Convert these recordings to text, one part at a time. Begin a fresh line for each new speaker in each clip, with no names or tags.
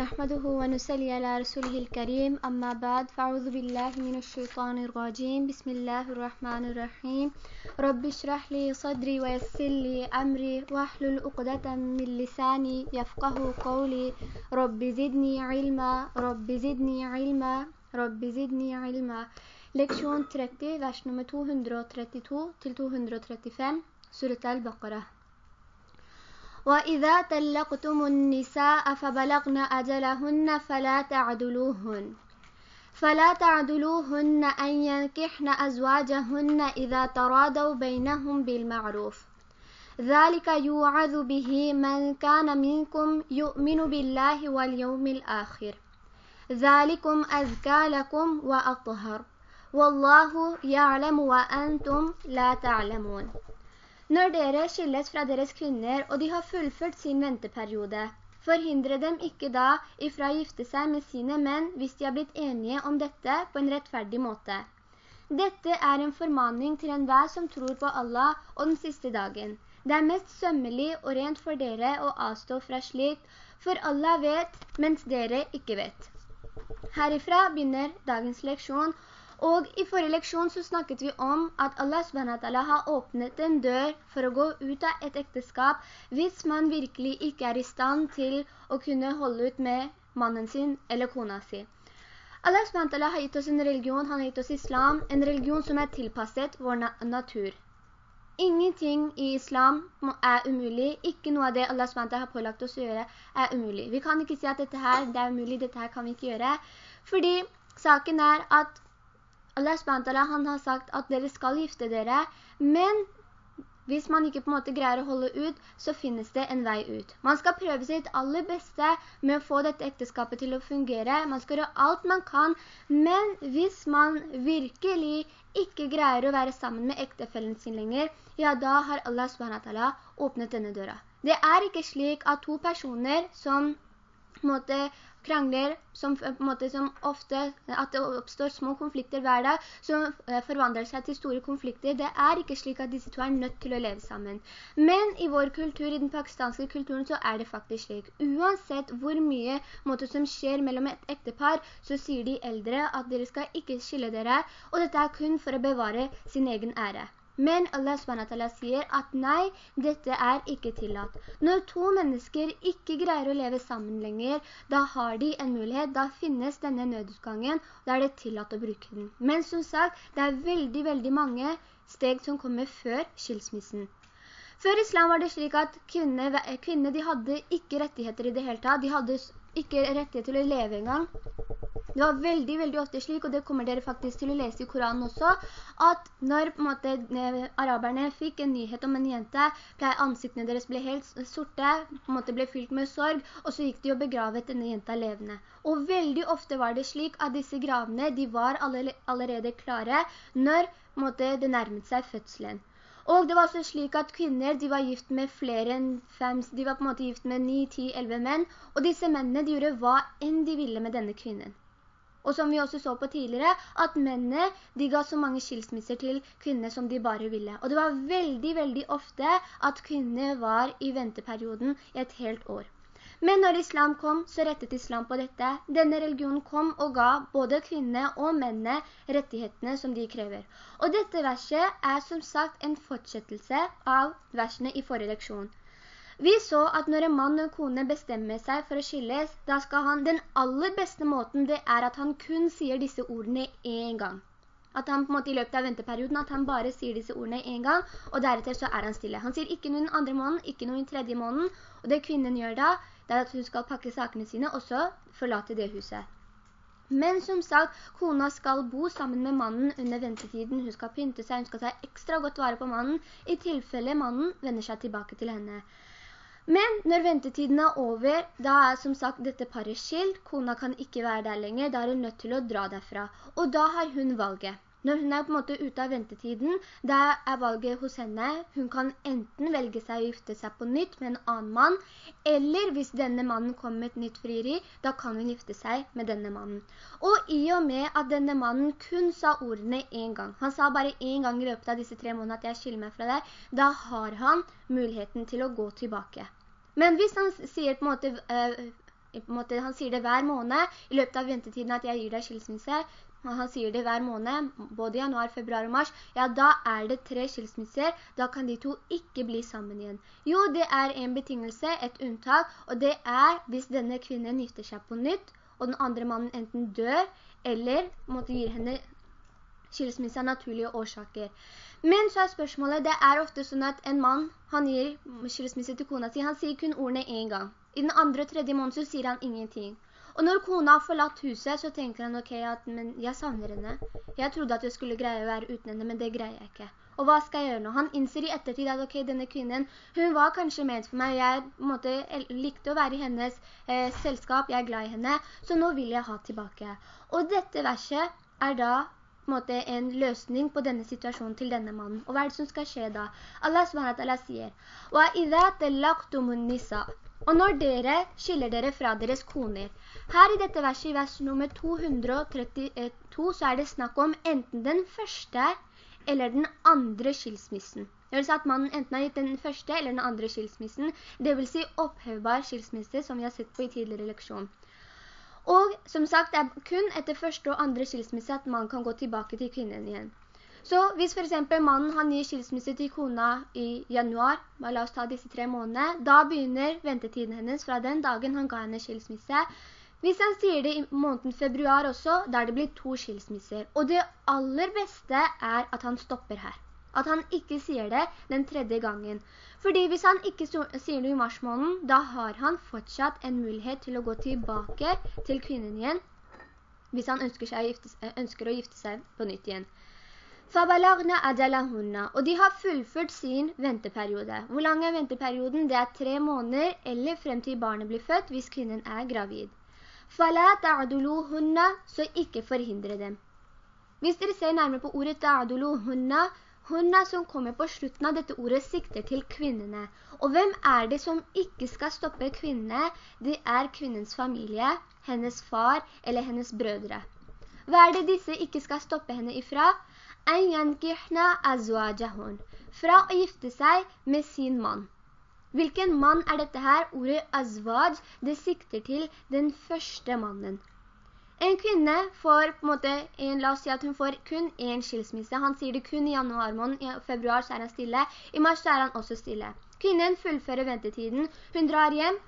نحمده ونسلي على رسوله الكريم أما بعد فأعوذ بالله من الشيطان الرجيم. بسم الله الرحمن الرحيم. رب اشرح لي صدري ويسر لي أمري واحلل عقدة من لساني يفقه قولي. رب زدني علما رب زدني علما رب زدني علما. Leksjon 30, vers nummer 232 til 235, Surat al-Baqarah. وإذا تلقتم النساء فبلغن أجلهن فلا تعدلوهن. فلا تعدلوهن أن ينكحن أزواجهن إذا ترادوا بينهم بالمعروف. ذلك يوعظ به من كان منكم يؤمن بالله واليوم الآخر. ذلكم أذكى لكم وأطهر. والله يعلم وأنتم لا تعلمون. Når dere skilles fra deres kvinner, og de har fullført sin venteperiode, forhindre dem ikke da ifra å gifte seg med sine menn hvis de har blitt enige om dette på en rettferdig måte. Dette er en formaning til enhver som tror på Allah og den siste dagen. Det er mest sømmelig og rent for dere å avstå fra slikt, for Allah vet, mens dere ikke vet. Herifra begynner dagens leksjon, og i forrige leksjon så snakket vi om at Allah SWT har åpnet en dør for å gå ut av et ekteskap hvis man virkelig ikke er i stand til å kunne holde ut med mannen sin eller kona si. Allah SWT har gitt oss en religion, han har gitt oss islam, en religion som er tilpasset vår na natur. Ingenting i islam er umulig. Ikke noe av det Allah SWT har pålagt oss å gjøre er umulig. Vi kan ikke si at dette her det er umulig, dette her kan vi ikke gjøre. Fordi saken er at Allah SWT, han har sagt at dere skal gifte dere, men hvis man ikke på en måte greier å holde ut, så finnes det en vei ut. Man skal prøve sitt aller beste med å få dette ekteskapet til å fungere. Man skal gjøre alt man kan, men hvis man virkelig ikke greier å være sammen med ektefellen sin lenger, ja, da har Allah SWT åpnet denne døra. Det er ikke slik at to personer som måte, krangler, som, en måte, som ofte, at det oppstår små konflikter hver dag, som eh, forvandler seg til store konflikter. Det er ikke slik at disse to er nødt til å leve sammen. Men i vår kultur, i den pakistanske kulturen, så er det faktisk slik. Uansett hvor mye måte, som skjer mellom et ektepar, så sier de eldre at dere skal ikke skille dere, og dette er kun for å bevare sin egen ære. Men Allah SWT sier at nei, dette er ikke tillatt. Når to mennesker ikke greier å leve sammen lenger, da har de en mulighet, da finnes denne nødutgangen, da er det tillatt å bruke den. Men som sagt, det er veldig, veldig mange steg som kommer før skilsmissen. Før islam var det slik at kvinner, kvinner de hadde ikke rettigheter i det hele tatt. De hadde ikke rettighet til å leve engang. Det var veldig, veldig ofte slik, og det kommer dere faktisk til å lese i Koranen også, at når måte, eh, araberne fikk en nyhet om en jente, ble ansiktene deres ble helt sorte, på en måte ble fylt med sorg, og så gikk de og begravet denne jenta levende. Og veldig ofte var det slik at disse gravene, de var allerede klare når måte, det nærmet seg fødselen. Og det var også slik at kvinner, de var gift med flere enn fem, de var på en måte gift med 9, 10, 11 menn, og disse mennene, de gjorde hva enn de ville med denne kvinnen. Og som vi også så på tidligere, at mennene, de ga så mange skilsmisser til kvinner som de bare ville. Og det var veldig, veldig ofte at kvinner var i venteperioden i et helt år. Men når islam kom, så rettet islam på dette. Denne religionen kom og ga både kvinner og mennene rettighetene som de krever. Og dette verset er som sagt en fortsettelse av versene i forrige leksjon. Vi så at når en mann og en kone bestemmer seg for å skilles, da skal han, den aller beste måten det er at han kun sier disse ordene en gang. At han på en måte i løpet av venteperioden, at han bare sier disse ordene en gang, og deretter så er han stille. Han sier ikke noe den andre måneden, ikke noe den tredje måneden, og det kvinnen gjør da, det er at hun skal pakke sakene sine, og så forlate det huset. Men som sagt, kona skal bo sammen med mannen under ventetiden. Hun skal pynte seg, hun skal ta ekstra godt vare på mannen, i tilfelle mannen vender seg tilbake til henne. Men når ventetiden er over, da er som sagt dette paret skilt, kona kan ikke være der lenger, da er hun nødt til å dra derfra. Og da har hun valget. Når hun er på en måte ute av ventetiden, da er valget hos henne. Hun kan enten velge seg å gifte seg på nytt med en annen mann, eller hvis denne mannen kommer med et nytt frieri, da kan hun gifte seg med denne mannen. Og i og med at denne mannen kun sa ordene en gang, han sa bare en gang i løpet av disse tre månedene at jeg skiller meg fra deg, da har han muligheten til å gå tilbake. Men hvis han sier på en måte uh, måte, han sier det hver måned i løpet av ventetiden at jeg gir deg skilsmisse, han sier det hver måned, både januar, februar og mars, ja, da er det tre skilsmisser, da kan de to ikke bli sammen igjen. Jo, det er en betingelse, et unntak, og det er hvis denne kvinnen gifter seg på nytt, og den andre mannen enten dør, eller måtte gi henne skilsmisse av naturlige årsaker. Men så er spørsmålet, det er ofte sånn at en mann, han gir skilsmisse til kona si, han sier kun ordene en gang. I den andre og tredje måneden så sier han ingenting. Og når kona har forlatt huset, så tenker han, ok, at, men jeg savner henne. Jeg trodde at jeg skulle greie å være uten henne, men det greier jeg ikke. Og hva skal jeg gjøre nå? Han innser i ettertid at ok, denne kvinnen, hun var kanskje ment for meg. Jeg måte, likte å være i hennes eh, selskap, jeg er glad i henne, så nå vil jeg ha tilbake. Og dette verset er da måte, en løsning på denne situasjonen til denne mannen. Og hva er det som skal skje da? Allah sier, Og når dere skiller dere fra deres koner, her i dette verset, i vers nummer 232, så er det snakk om enten den første eller den andre skilsmissen. Det vil si at mannen enten har gitt den første eller den andre skilsmissen, det vil si opphøvbar skilsmisse, som vi har sett på i tidligere leksjon. Og som sagt, det er kun etter første og andre skilsmisse at man kan gå tilbake til kvinnen igjen. Så hvis for eksempel mannen han gir skilsmisse til kona i januar, la oss ta disse tre månedene, da begynner ventetiden hennes fra den dagen han ga henne skilsmisse. Hvis han sier det i måneden februar også, da er det blitt to skilsmisser. Og det aller beste er at han stopper her. At han ikke sier det den tredje gangen. Fordi hvis han ikke sier det i marsmånen, da har han fortsatt en mulighet til å gå tilbake til kvinnen igjen, hvis han ønsker, gifte, ønsker å gifte seg på nytt igjen. Og de har fullført sin venteperiode. Hvor lang er venteperioden? Det er tre måneder, eller frem til barnet blir født, hvis kvinnen er gravid. Så ikke forhindre dem. Hvis dere ser nærmere på ordet ta'aduluhunna, Hunna som kommer på slutten av dette ordet sikter til kvinnene. Og hvem er det som ikke skal stoppe kvinnene? Det er kvinnens familie, hennes far eller hennes brødre. Hva er det disse ikke skal stoppe henne ifra? Fra å gifte seg med sin mann. Hvilken mann er dette her? Ordet azwaj, det sikter til den første mannen. En kvinne får på en måte, en, la oss si at hun får kun en skilsmisse. Han sier det kun i januar måned, i februar så er han stille, i mars så er han også stille. Kvinnen fullfører ventetiden, hun drar hjem,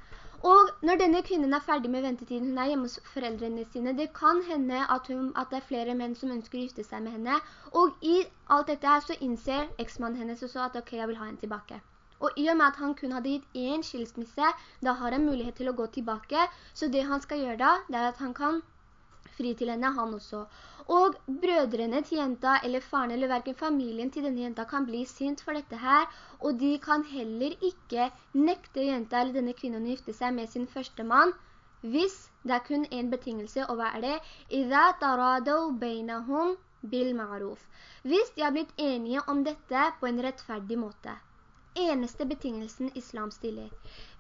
og når denne kvinnen er ferdig med ventetiden, hun er hjemme hos foreldrene sine, det kan hende at, hun, at det er flere menn som ønsker å gifte seg med henne, og i alt dette her så innser eksmannen hennes også at ok, jeg vil ha henne tilbake. Og i og med at han kun hadde gitt en skilsmisse, da har han mulighet til å gå tilbake, så det han skal gjøre da, det er at han kan fri til henne, han også. Og brødrene til jenta, eller faren, eller hverken familien til denne jenta kan bli sint for dette her, og de kan heller ikke nekte jenta eller denne kvinnen å gifte seg med sin første mann, hvis det er kun en betingelse, og hva er det? «Iza taradau beinahum bil ma'ruf». Hvis de har blitt enige om dette på en rettferdig måte eneste betingelsen islam stiller.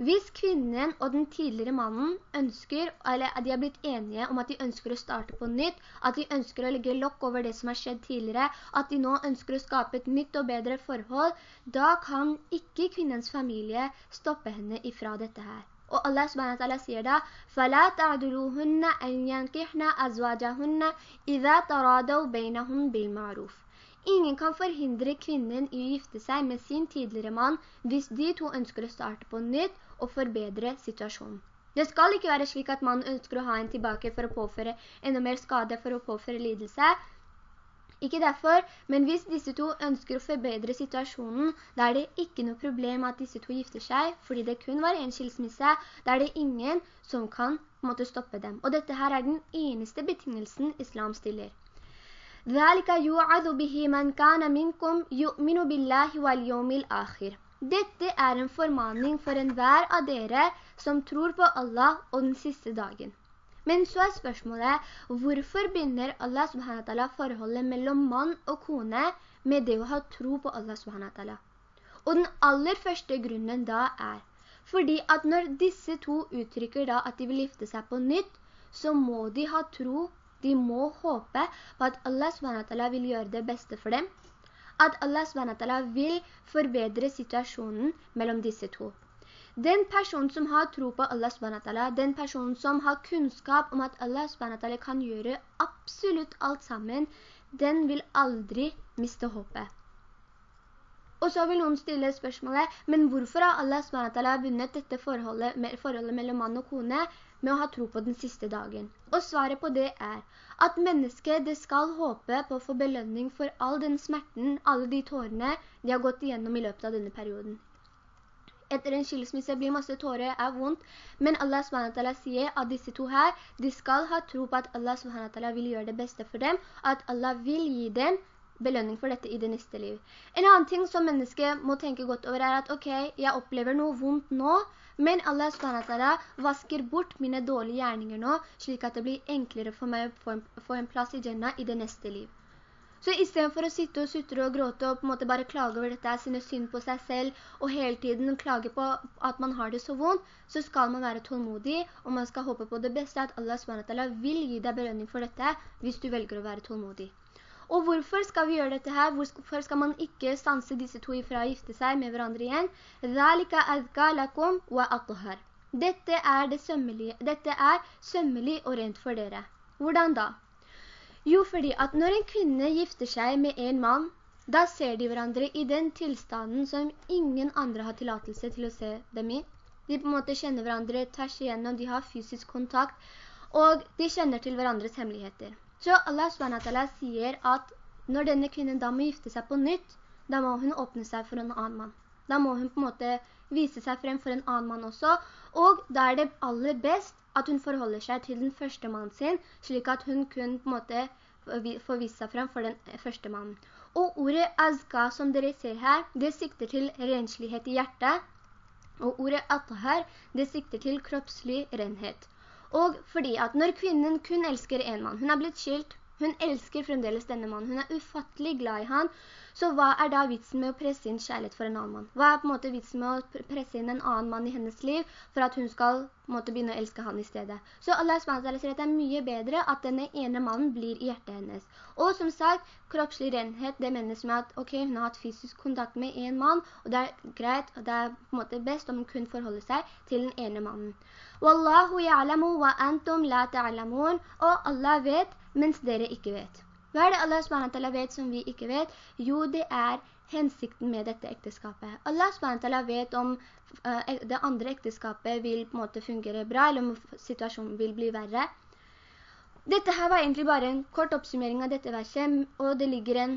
Hvis kvinnen og den tidligere mannen ønsker, eller at de har blitt enige om at de ønsker å starte på nytt, at de ønsker å legge lokk over det som har skjedd tidligere, at de nå ønsker å skape et nytt og bedre forhold, da kan ikke kvinnens familie stoppe henne ifra dette her. Og Allah subhanahu sier da فَلَا تَعْدُلُوهُنَّ أَنْ يَنْكِحْنَ أَزْوَاجَهُنَّ إِذَا تَرَادَوْا بَيْنَهُمْ بِالْمَعْرُوفِ Ingen kan forhindre kvinnen i å gifte seg med sin tidligere mann hvis de to ønsker å starte på nytt og forbedre situasjonen. Det skal ikke være slik at man ønsker å ha en tilbake for å påføre enda mer skade for å påføre lidelse. Ikke derfor, men hvis disse to ønsker å forbedre situasjonen, da er det ikke noe problem at disse to gifter seg, fordi det kun var en skilsmisse, da er det ingen som kan måtte stoppe dem. Og dette her er den eneste betingelsen islam stiller. ذلك يوعظ به من كان منكم يؤمن بالله واليوم الآخر. Dette er en formaning for enhver av dere som tror på Allah og den siste dagen. Men så er spørsmålet, hvorfor begynner Allah subhanahu forholdet mellom mann og kone med det å ha tro på Allah subhanahu Og den aller første grunnen da er, fordi at når disse to uttrykker da at de vil gifte seg på nytt, så må de ha tro de må håpe på at Allah SWT vil gjøre det beste for dem, at Allah SWT vil forbedre situasjonen mellom disse to. Den personen som har tro på Allah SWT, den personen som har kunnskap om at Allah SWT kan gjøre absolutt alt sammen, den vil aldri miste håpet. Og så vil noen stille spørsmålet, men hvorfor har Allah SWT vunnet dette forholdet, forholdet mellom mann og kone med å ha tro på den siste dagen? Og svaret på det er at mennesket det skal håpe på å få belønning for all den smerten, alle de tårene de har gått igjennom i løpet av denne perioden. Etter en skilsmisse blir masse tårer, er vondt, men Allah SWT sier at disse to her, de skal ha tro på at Allah SWT vil gjøre det beste for dem, at Allah vil gi dem belønning for dette i det neste liv. En annen ting som mennesket må tenke godt over er at, ok, jeg opplever noe vondt nå, men Allah SWT vasker bort mine dårlige gjerninger nå, slik at det blir enklere for meg å få en, plass i Jannah i det neste liv. Så i stedet for å sitte og sutre og gråte og på en måte bare klage over dette, sine synd på seg selv, og hele tiden klage på at man har det så vondt, så skal man være tålmodig, og man skal håpe på det beste, at Allah SWT vil gi deg belønning for dette, hvis du velger å være tålmodig. Og hvorfor skal vi gjøre dette her? Hvorfor skal man ikke stanse disse to ifra å gifte seg med hverandre igjen? Dette er, det. Dette er sømmelig og rent for dere. Hvordan da? Jo, fordi at når en kvinne gifter seg med en mann, da ser de hverandre i den tilstanden som ingen andre har tillatelse til å se dem i. De på en måte kjenner hverandre tvers igjennom, de har fysisk kontakt, og de kjenner til hverandres hemmeligheter. Så Allah SWT sier at når denne kvinnen da må gifte seg på nytt, da må hun åpne seg for en annen mann. Da må hun på en måte vise seg frem for en annen mann også, og da er det aller best at hun forholder seg til den første mannen sin, slik at hun kun på en måte får vise seg frem for den første mannen. Og ordet azka som dere ser her, det sikter til renslighet i hjertet, og ordet atahar, det sikter til kroppslig renhet. Og fordi at når kvinnen kun elsker en mann, hun er blitt skilt, hun elsker fremdeles denne mannen, hun er ufattelig glad i han, så hva er da vitsen med å presse inn kjærlighet for en annen mann? Hva er på en måte vitsen med å presse inn en annen mann i hennes liv for at hun skal måtte begynne å elske han i stedet? Så Allah SWT sier at det er mye bedre at denne ene mannen blir i hjertet hennes. Og som sagt, kroppslig renhet, det mennes med at ok, hun har hatt fysisk kontakt med en mann, og det er greit, og det er på en måte best om hun kun forholder seg til den ene mannen. Wallahu ya'lamu wa antum la ta'lamun, og Allah vet, mens dere ikke vet. Hva er det Allah SWT vet som vi ikke vet? Jo, det er hensikten med dette ekteskapet. Allah SWT vet om uh, det andre ekteskapet vil på en måte fungere bra, eller om situasjonen vil bli verre. Dette her var egentlig bare en kort oppsummering av dette verset, og det ligger en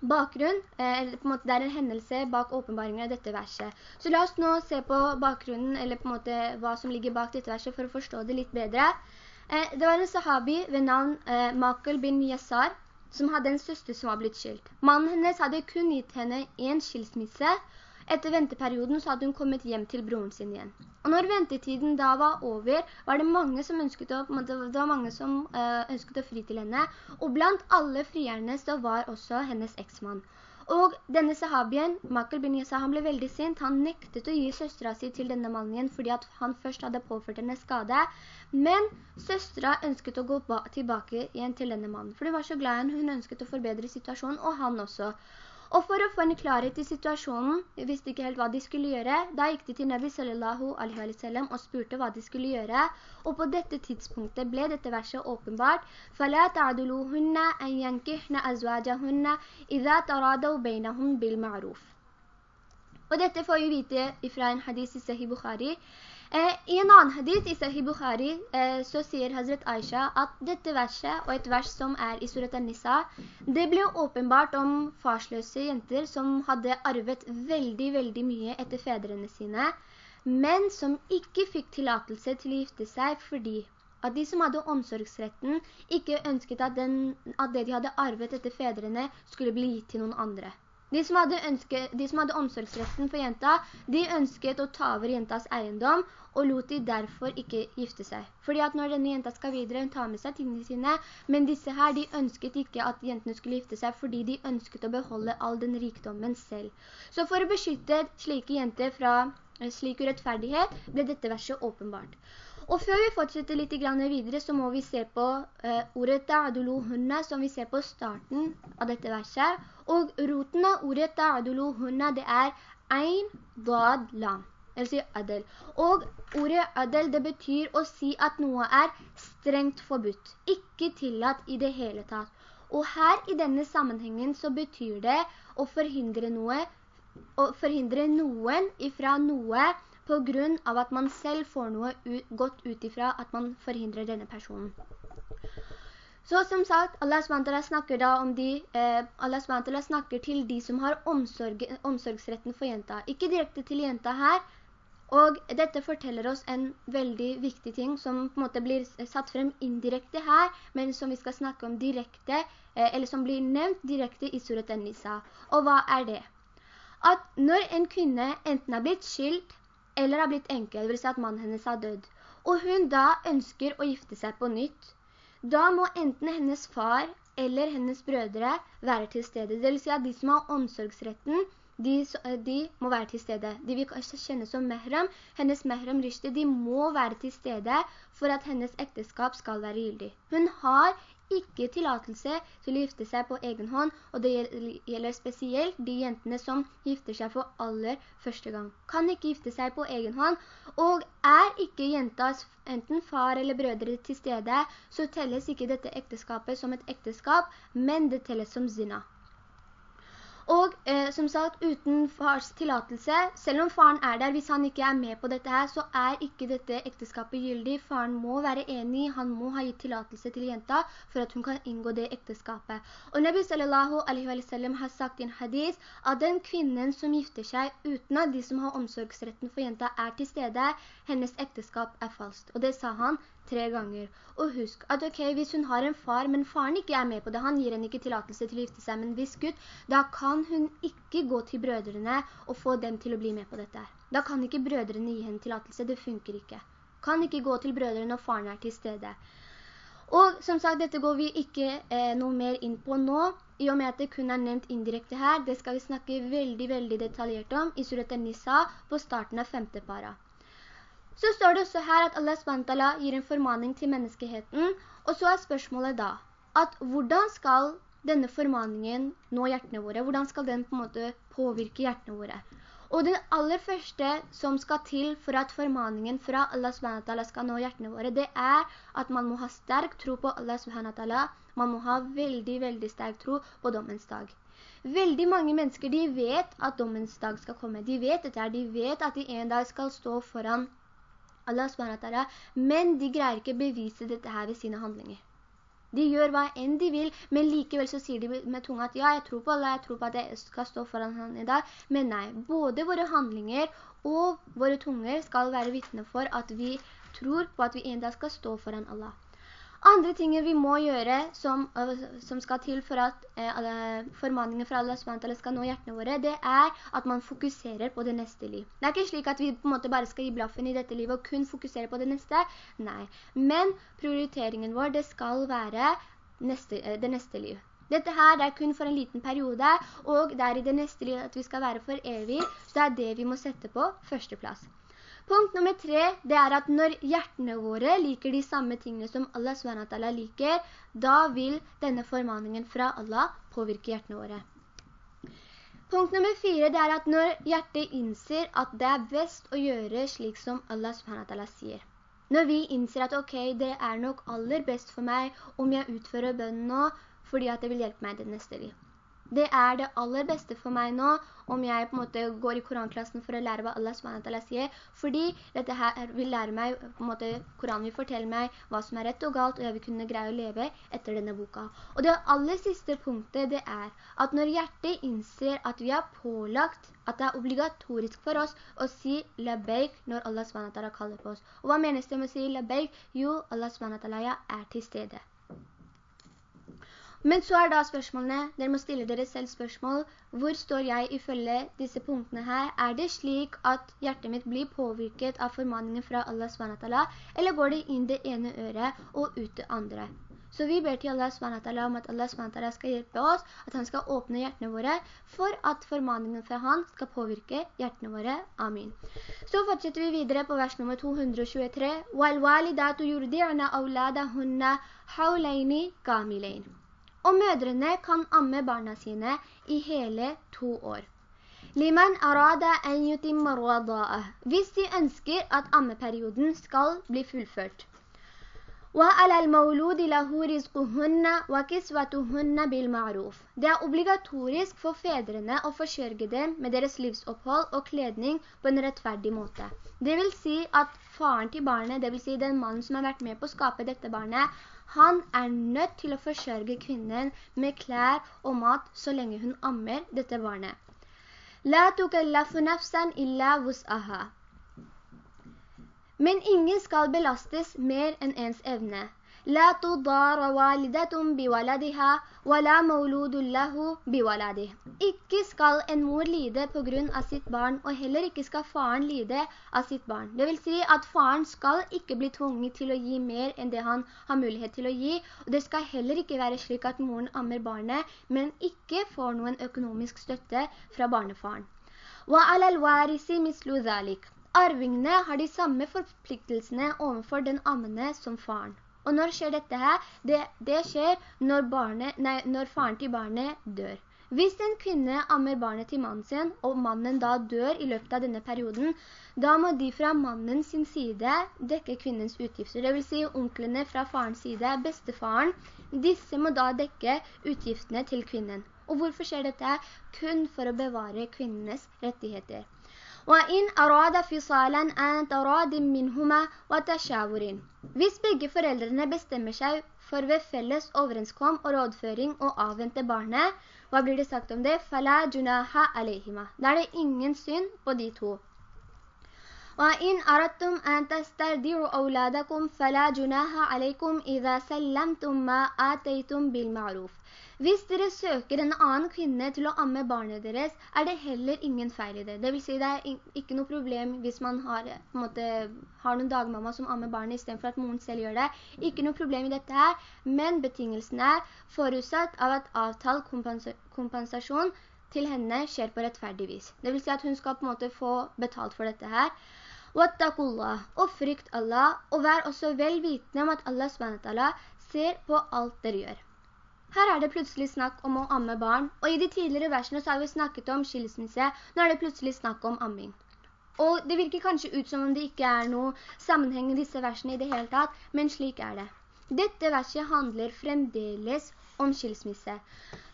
bakgrunn, eh, eller på en måte det er en hendelse bak åpenbaringen av dette verset. Så la oss nå se på bakgrunnen, eller på en måte hva som ligger bak dette verset, for å forstå det litt bedre. Eh, det var en sahabi ved navn eh, Makel bin Yassar, som hadde en søster som var blitt skilt. Mannen hennes hadde kun gitt henne en skilsmisse. Etter venteperioden så hadde hun kommet hjem til broren sin igjen. Og når ventetiden da var over, var det mange som ønsket å, mange som, uh, ønsket å fri til henne. Og blant alle frierne så var også hennes eksmann. Og denne sahabien, Makkel bin Yasa, han ble veldig sint. Han nektet å gi søstra si til denne mannen igjen, fordi han først hadde påført henne skade. Men søstra ønsket å gå tilbake igjen til denne mannen, for hun var så glad i henne, hun ønsket å forbedre situasjonen, og han også. Og for å få en klarhet i situasjonen, visste ikke helt hva de skulle gjøre, da gikk de til Nabi sallallahu alaihi wa sallam og spurte hva de skulle gjøre. Og på dette tidspunktet ble dette verset åpenbart. «Fala ta'aduluhunna an yankihna azwajahunna idha taradau beinahum bil. Og dette får vi vite fra en hadis i Sahih Bukhari. I en annen hadith i Sahih Bukhari eh, så sier Hazret Aisha at dette verset og et vers som er i Surat al-Nisa, det ble åpenbart om farsløse jenter som hadde arvet veldig, veldig mye etter fedrene sine, men som ikke fikk tillatelse til å gifte seg fordi at de som hadde omsorgsretten ikke ønsket at, den, at det de hadde arvet etter fedrene skulle bli gitt til noen andre. De som, ønsket, de som, hadde omsorgsretten for jenta, de ønsket å ta over jentas eiendom, og lot de derfor ikke gifte seg. Fordi at når denne jenta skal videre, hun tar med seg tingene sine, men disse her, de ønsket ikke at jentene skulle gifte seg, fordi de ønsket å beholde all den rikdommen selv. Så for å beskytte slike jenter fra eh, slik urettferdighet, ble dette verset åpenbart. Og før vi fortsetter litt videre, så må vi se på uh, ordet ta'aduluhunna, som vi ser på starten av dette verset. Og roten av ordet ta'aduluhunna, det er ein, dad, lam. si adel. Og ordet adel, det betyr å si at noe er strengt forbudt, ikke tillatt i det hele tatt. Og her i denne sammenhengen så betyr det å forhindre noe, å forhindre noen ifra noe på grunn av at man selv får noe ut, godt utifra at man forhindrer denne personen. Så som sagt, Allah SWT snakker da om de, eh, Allah snakker til de som har omsorg, omsorgsretten for jenta. Ikke direkte til jenta her, og dette forteller oss en veldig viktig ting som på en måte blir satt frem indirekte her, men som vi skal snakke om direkte, eh, eller som blir nevnt direkte i Surat An-Nisa. Og hva er det? At når en kvinne enten har blitt skilt, eller har blitt enkel, det vil si at mannen hennes har dødd, og hun da ønsker å gifte seg på nytt, da må enten hennes far eller hennes brødre være til stede. Det vil si at de som har omsorgsretten, de, de, må være til stede. De vi kjenne som mehram, hennes mehram rishti, de må være til stede for at hennes ekteskap skal være gyldig. Hun har ikke tillatelse til å gifte seg på egen hånd, og det gjelder spesielt de jentene som gifter seg for aller første gang. Kan ikke gifte seg på egen hånd, og er ikke jentas enten far eller brødre til stede, så telles ikke dette ekteskapet som et ekteskap, men det telles som zina. Og eh, som sagt, uten fars tillatelse, selv om faren er der, hvis han ikke er med på dette her, så er ikke dette ekteskapet gyldig. Faren må være enig, han må ha gitt tillatelse til jenta for at hun kan inngå det ekteskapet. Og Nabi sallallahu alaihi wa sallam har sagt i en hadith at den kvinnen som gifter seg uten at de som har omsorgsretten for jenta er til stede, hennes ekteskap er falskt. Og det sa han tre ganger. Og husk at ok, hvis hun har en far, men faren ikke er med på det, han gir henne ikke tillatelse til å gifte seg med en viss gutt, da kan hun ikke gå til brødrene og få dem til å bli med på dette. Da kan ikke brødrene gi henne tillatelse, det funker ikke. Kan ikke gå til brødrene når faren er til stede. Og som sagt, dette går vi ikke eh, noe mer inn på nå, i og med at det kun er nevnt indirekte her. Det skal vi snakke veldig, veldig detaljert om i Surat al-Nisa på starten av femte para. Så står det også her at Allah SWT gir en formaning til menneskeheten, og så er spørsmålet da, at hvordan skal denne formaningen nå hjertene våre? Hvordan skal den på en måte påvirke hjertene våre? Og det aller første som skal til for at formaningen fra Allah SWT skal nå hjertene våre, det er at man må ha sterk tro på Allah SWT. Man må ha veldig, veldig sterk tro på dommens dag. Veldig mange mennesker, de vet at dommens dag skal komme. De vet dette. De vet at de en dag skal stå foran Allah SWT, men de greier ikke bevise dette her ved sine handlinger. De gjør hva enn de vil, men likevel så sier de med tunga at ja, jeg tror på Allah, jeg tror på at jeg skal stå foran han i dag. Men nei, både våre handlinger og våre tunger skal være vittne for at vi tror på at vi en dag skal stå foran Allah. Andre ting vi må gjøre som, som skal til for at eh, formaningen fra Allah SWT skal nå hjertene våre, det er at man fokuserer på det neste liv. Det er ikke slik at vi på en måte bare skal gi blaffen i dette livet og kun fokusere på det neste. Nei, men prioriteringen vår, det skal være neste, det neste liv. Dette her det er kun for en liten periode, og det er i det neste livet at vi skal være for evig, så det er det vi må sette på første plass. Punkt nummer tre, det er at når hjertene våre liker de samme tingene som Allah SWT liker, da vil denne formaningen fra Allah påvirke hjertene våre. Punkt nummer fire, det er at når hjertet innser at det er best å gjøre slik som Allah SWT sier. Når vi innser at ok, det er nok aller best for meg om jeg utfører bønnen nå, fordi at det vil hjelpe meg det neste liv. Det er det aller beste for meg nå, om jeg på en måte går i koranklassen for å lære hva Allah SWT sier, fordi dette her vil lære meg, på en måte, Koran vil fortelle meg hva som er rett og galt, og jeg vil kunne greie å leve etter denne boka. Og det aller siste punktet, det er at når hjertet innser at vi har pålagt, at det er obligatorisk for oss å si «labeik» når Allah SWT kaller på oss. Og hva menes det med å si «labeik»? Jo, Allah SWT er til stede. Men så er da spørsmålene, dere må stille dere selv spørsmål, hvor står jeg ifølge disse punktene her? Er det slik at hjertet mitt blir påvirket av formaningen fra Allah SWT, eller går det inn det ene øret og ut det andre? Så vi ber til Allah SWT om at Allah SWT skal hjelpe oss, at han skal åpne hjertene våre, for at formaningen fra han skal påvirke hjertene våre. Amin. Så fortsetter vi videre på vers nummer 223. وَالْوَالِدَاتُ يُرْدِعْنَ أَوْلَادَهُنَّ حَوْلَيْنِ كَامِلَيْنِ og mødrene kan amme barna sine i hele to år. Hvis de ønsker at ammeperioden skal bli fullført. وعلى المولود له رزقهن وكسوتهن بالمعروف. Det er obligatorisk for fedrene å forsørge dem med deres livsopphold og kledning på en rettferdig måte. Det vil si at faren til barnet, det vil si den mannen som har vært med på å skape dette barnet, han er nødt til å forsørge kvinnen med klær og mat så lenge hun ammer dette barnet. La tukallafu nafsan illa vus'aha. Men ingen skal belastes mer enn ens evne. La tudara walidatum biwaladiha, wa la mauludullahu biwaladih. Ikke skal en mor lide på grunn av sitt barn, og heller ikke skal faren lide av sitt barn. Det vil si at faren skal ikke bli tvunget til å gi mer enn det han har mulighet til å gi, og det skal heller ikke være slik at moren ammer barnet, men ikke får noen økonomisk støtte fra barnefaren. Wa alal warisi mislu dhalik. Arvingene har de samme forpliktelsene overfor den ammende som faren. Og når skjer dette her? Det, det skjer når, barnet, nei, når faren til barnet dør. Hvis en kvinne ammer barnet til mannen sin, og mannen da dør i løpet av denne perioden, da må de fra mannen sin side dekke kvinnens utgifter. Det vil si onklene fra farens side, bestefaren, disse må da dekke utgiftene til kvinnen. Og hvorfor skjer dette? Kun for å bevare kvinnenes rettigheter. وَإِنْ أَرَادَ فِصَالًا أَنْ تَرَادٍ مِّنْهُمَا وَتَشَاوُرٍ Hvis begge foreldrene bestemmer seg for ved felles overenskom og rådføring og avvente barnet, hva blir det sagt om det? فَلَا جُنَاهَ عَلَيْهِمَا Da er det ingen synd på de to. وَإِنْ أَرَدْتُمْ أَنْ تَسْتَرْدِعُوا أَوْلَادَكُمْ فَلَا جُنَاهَ عَلَيْكُمْ إِذَا سَلَّمْتُمْ مَا آتَيْتُمْ بِالْمَعْرُوفِ hvis dere søker en annen kvinne til å amme barnet deres, er det heller ingen feil i det. Det vil si det er ikke noe problem hvis man har, måte, har noen dagmamma som ammer barnet i stedet for at moren selv gjør det. Ikke noe problem i dette her, men betingelsen er forutsatt av at avtalt kompensa kompensasjon til henne skjer på rettferdig vis. Det vil si at hun skal på en måte få betalt for dette her. Og frykt Allah, og vær også vel vitende om at Allah ser på alt dere gjør. Her er det plutselig snakk om å amme barn, og i de tidligere versene så har vi snakket om skilsmisse, nå er det plutselig snakk om amming. Og det virker kanskje ut som om det ikke er noe sammenheng i disse versene i det hele tatt, men slik er det. Dette verset handler fremdeles om skilsmisse.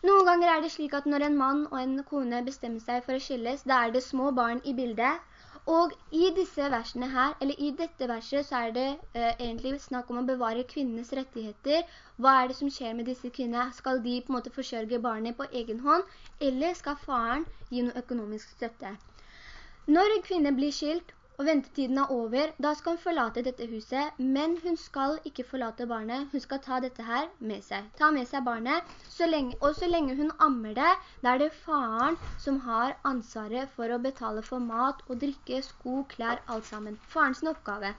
Noen ganger er det slik at når en mann og en kone bestemmer seg for å skilles, da er det små barn i bildet, og i disse versene her, eller i dette verset, så er det eh, egentlig snakk om å bevare kvinnenes rettigheter. Hva er det som skjer med disse kvinnene? Skal de på en måte forsørge barnet på egen hånd, eller skal faren gi noe økonomisk støtte? Når en kvinne blir skilt, og ventetiden er over, da skal hun forlate dette huset, men hun skal ikke forlate barnet, hun skal ta dette her med seg. Ta med seg barnet, så lenge, og så lenge hun ammer det, da er det faren som har ansvaret for å betale for mat og drikke, sko, klær, alt sammen. Farens oppgave.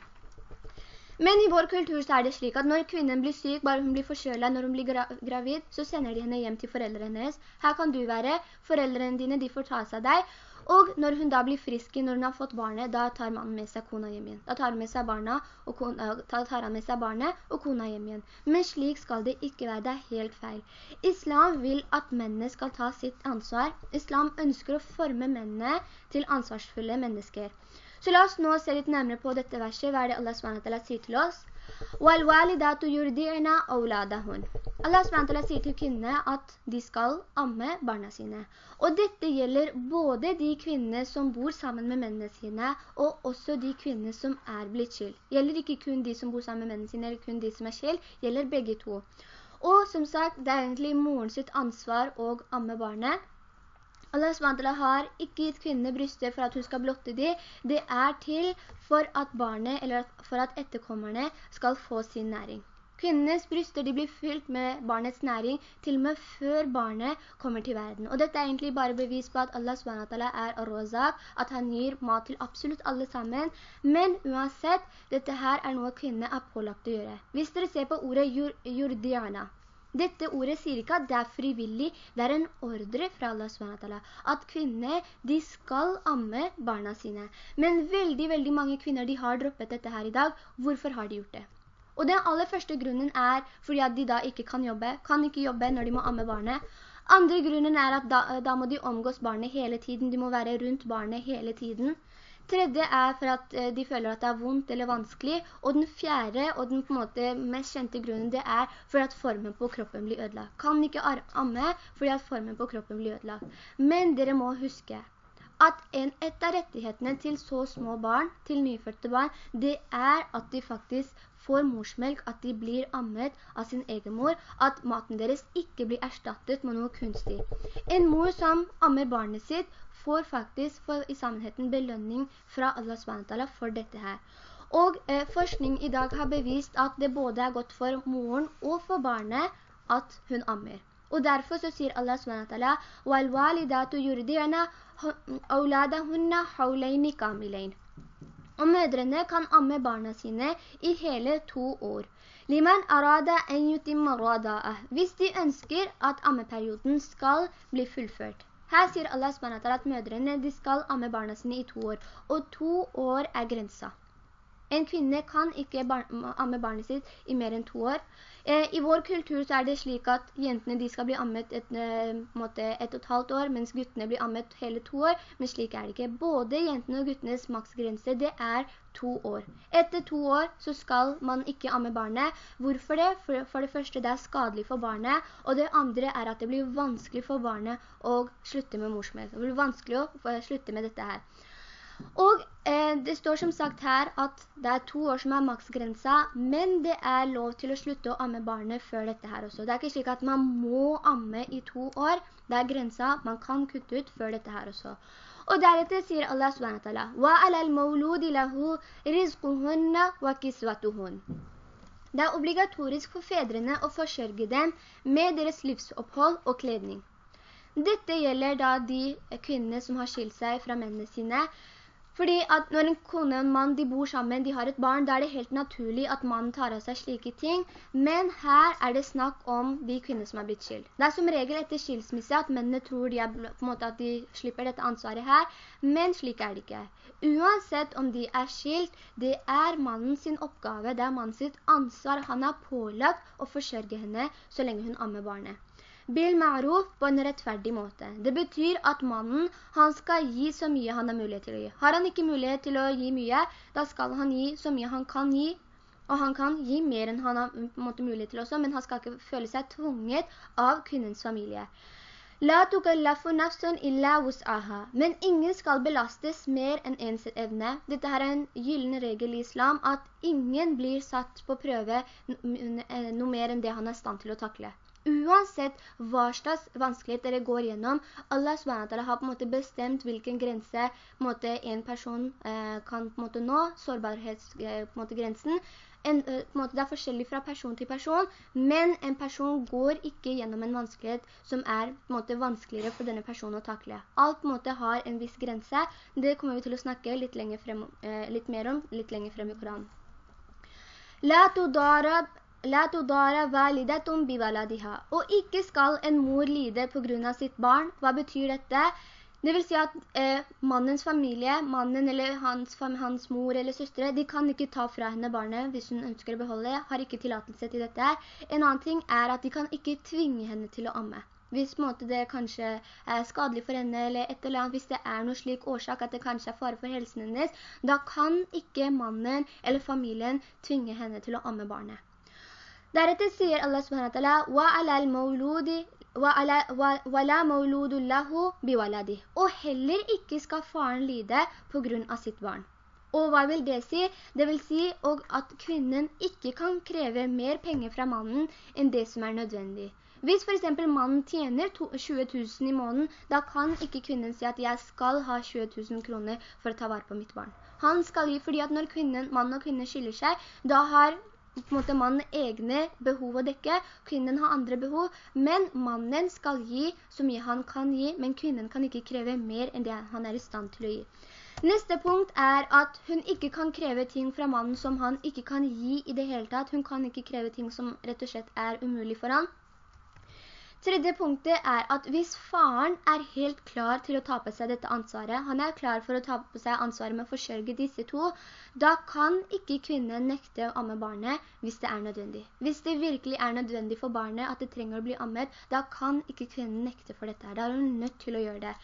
Men i vår kultur så er det slik at når kvinnen blir syk, bare hun blir forskjølet, når hun blir gra gravid, så sender de henne hjem til foreldrene hennes. Her kan du være, foreldrene dine, de får ta seg deg, og når hun da blir frisk, når hun har fått barnet, da tar mannen med seg kona hjem igjen. Da tar han med seg, barna, og kona, tar han med seg barnet og kona hjem igjen. Men slik skal det ikke være, det helt feil. Islam vil at mennene skal ta sitt ansvar. Islam ønsker å forme mennene til ansvarsfulle mennesker. Så la oss nå se litt nærmere på dette verset. Hva er det Allah SWT sier til oss? Allah SWT sier til kvinnene at de skal amme barna sine. Og dette gjelder både de kvinnene som bor sammen med mennene sine, og også de kvinnene som er blitt skilt. Gjelder ikke kun de som bor sammen med mennene sine, eller kun de som er skilt, gjelder begge to. Og som sagt, det er egentlig moren sitt ansvar å amme barnet, Allah SWT har ikke gitt kvinnene bryster for at hun skal blotte de. Det er til for at barnet, eller for at etterkommerne skal få sin næring. Kvinnenes bryster blir fylt med barnets næring til og med før barnet kommer til verden. Og dette er egentlig bare bevis på at Allah SWT er arrozak, at han gir mat til absolutt alle sammen. Men uansett, dette her er noe kvinnene er pålagt å gjøre. Hvis dere ser på ordet jurdiana, dette ordet sier ikke at det er frivillig, det er en ordre fra Allah SWT, at kvinner, de skal amme barna sine. Men veldig, veldig mange kvinner, de har droppet dette her i dag. Hvorfor har de gjort det? Og den aller første grunnen er fordi at de da ikke kan jobbe, kan ikke jobbe når de må amme barnet. Andre grunnen er at da, da må de omgås barnet hele tiden, de må være rundt barnet hele tiden. Tredje er for at eh, de føler at det er vondt eller vanskelig, og den fjerde og den på en måte mest kjente grunnen det er for at formen på kroppen blir ødelagt. Kan ikke amme fordi at formen på kroppen blir ødelagt. Men dere må huske at en, et av rettighetene til så små barn, til nyfødte barn, det er at de faktisk får morsmelk, at de blir ammet av sin egen mor, at maten deres ikke blir erstattet med noe kunstig. En mor som ammer barnet sitt får faktisk for, i sammenheten belønning fra Allah SWT for dette her. Og eh, forskning i dag har bevist at det både er godt for moren og for barnet at hun ammer. Og derfor så sier Allah SWT «Wal-walidatu yurdi'na auladahunna hawleini kamilein». Og mødrene kan amme barna sine i hele to år. Liman arada en yutimma rada'ah. Hvis de ønsker at ammeperioden skal bli fullført. Her sier Allah SWT at mødrene de skal amme barna sine i to år, og to år er grensa. En kvinne kan ikke bar amme barnet sitt i mer enn to år. Eh, I vår kultur så er det slik at jentene skal bli ammet et, eh, måte, et og et halvt år, mens guttene blir ammet hele to år. Men slik er det ikke. Både jentene og guttenes maksgrense, det er to år. Etter to år så skal man ikke amme barnet. Hvorfor det? For, for, det første, det er skadelig for barnet, og det andre er at det blir vanskelig for barnet å slutte med morsmelk. Det blir vanskelig å slutte med dette her. Og eh, det står som sagt her at det er to år som er maksgrensa, men det er lov til å slutte å amme barnet før dette her også. Det er ikke slik at man må amme i to år. Det er grensa man kan kutte ut før dette her også. Og deretter sier Allah SWT Det er obligatorisk for fedrene å forsørge dem med deres livsopphold og kledning. Dette gjelder da de kvinnene som har skilt seg fra mennene sine, fordi at når en kone og en mann, de bor sammen, de har et barn, da er det helt naturlig at mannen tar av seg slike ting. Men her er det snakk om de kvinner som har blitt skilt. Det er som regel etter skilsmisse at mennene tror de er, måte, at de slipper dette ansvaret her, men slik er det ikke. Uansett om de er skilt, det er mannen sin oppgave, det er mannen sitt ansvar. Han har pålagt å forsørge henne så lenge hun ammer barnet bil ma'ruf på en rettferdig måte. Det betyr at mannen, han skal gi så mye han har mulighet til å gi. Har han ikke mulighet til å gi mye, da skal han gi så mye han kan gi, og han kan gi mer enn han har måte, mulighet til også, men han skal ikke føle seg tvunget av kvinnens familie. La tukallafu nafsun illa wus'aha. Men ingen skal belastes mer enn ens evne. Dette er en gyllen regel i islam, at ingen blir satt på prøve noe mer enn det han er stand til å takle uansett hva slags vanskelighet dere går gjennom, Allah SWT har på en måte bestemt hvilken grense måte, en person eh, kan på en måte nå, sårbarhetsgrensen. En, eh, måte, det er forskjellig fra person til person, men en person går ikke gjennom en vanskelighet som er måte, vanskeligere for denne personen å takle. Alt måte, har en viss grense. Det kommer vi til å snakke litt, frem, eh, litt mer om litt lenger frem i Koranen. La tudarab La tudara validatum bivaladiha. Og ikke skal en mor lide på grunn av sitt barn. Hva betyr dette? Det vil si at eh, mannens familie, mannen eller hans, hans, mor eller søstre, de kan ikke ta fra henne barnet hvis hun ønsker å beholde det, har ikke tilatelse til dette. En annen ting er at de kan ikke tvinge henne til å amme. Hvis måte, det kanskje er skadelig for henne eller et eller annet, hvis det er noe slik årsak at det kanskje er fare for helsen hennes, da kan ikke mannen eller familien tvinge henne til å amme barnet. Deretter sier Allah subhanahu wa ta'ala Og heller ikke skal faren lide på grunn av sitt barn. Og hva vil det si? Det vil si at kvinnen ikke kan kreve mer penger fra mannen enn det som er nødvendig. Hvis for eksempel mannen tjener 20 000 i måneden, da kan ikke kvinnen si at jeg skal ha 20 000 kroner for å ta vare på mitt barn. Han skal gi, fordi at når kvinnen, mann og kvinne skiller seg, da har på en måte mannen egne behov å dekke, kvinnen har andre behov, men mannen skal gi så mye han kan gi, men kvinnen kan ikke kreve mer enn det han er i stand til å gi. Neste punkt er at hun ikke kan kreve ting fra mannen som han ikke kan gi i det hele tatt. Hun kan ikke kreve ting som rett og slett er umulig for han. Tredje punktet er at hvis faren er helt klar til å ta på seg dette ansvaret, han er klar for å ta på seg ansvaret med å forsørge disse to, da kan ikke kvinnen nekte å amme barnet hvis det er nødvendig. Hvis det virkelig er nødvendig for barnet at det trenger å bli ammet, da kan ikke kvinnen nekte for dette. Da er hun nødt til å gjøre det.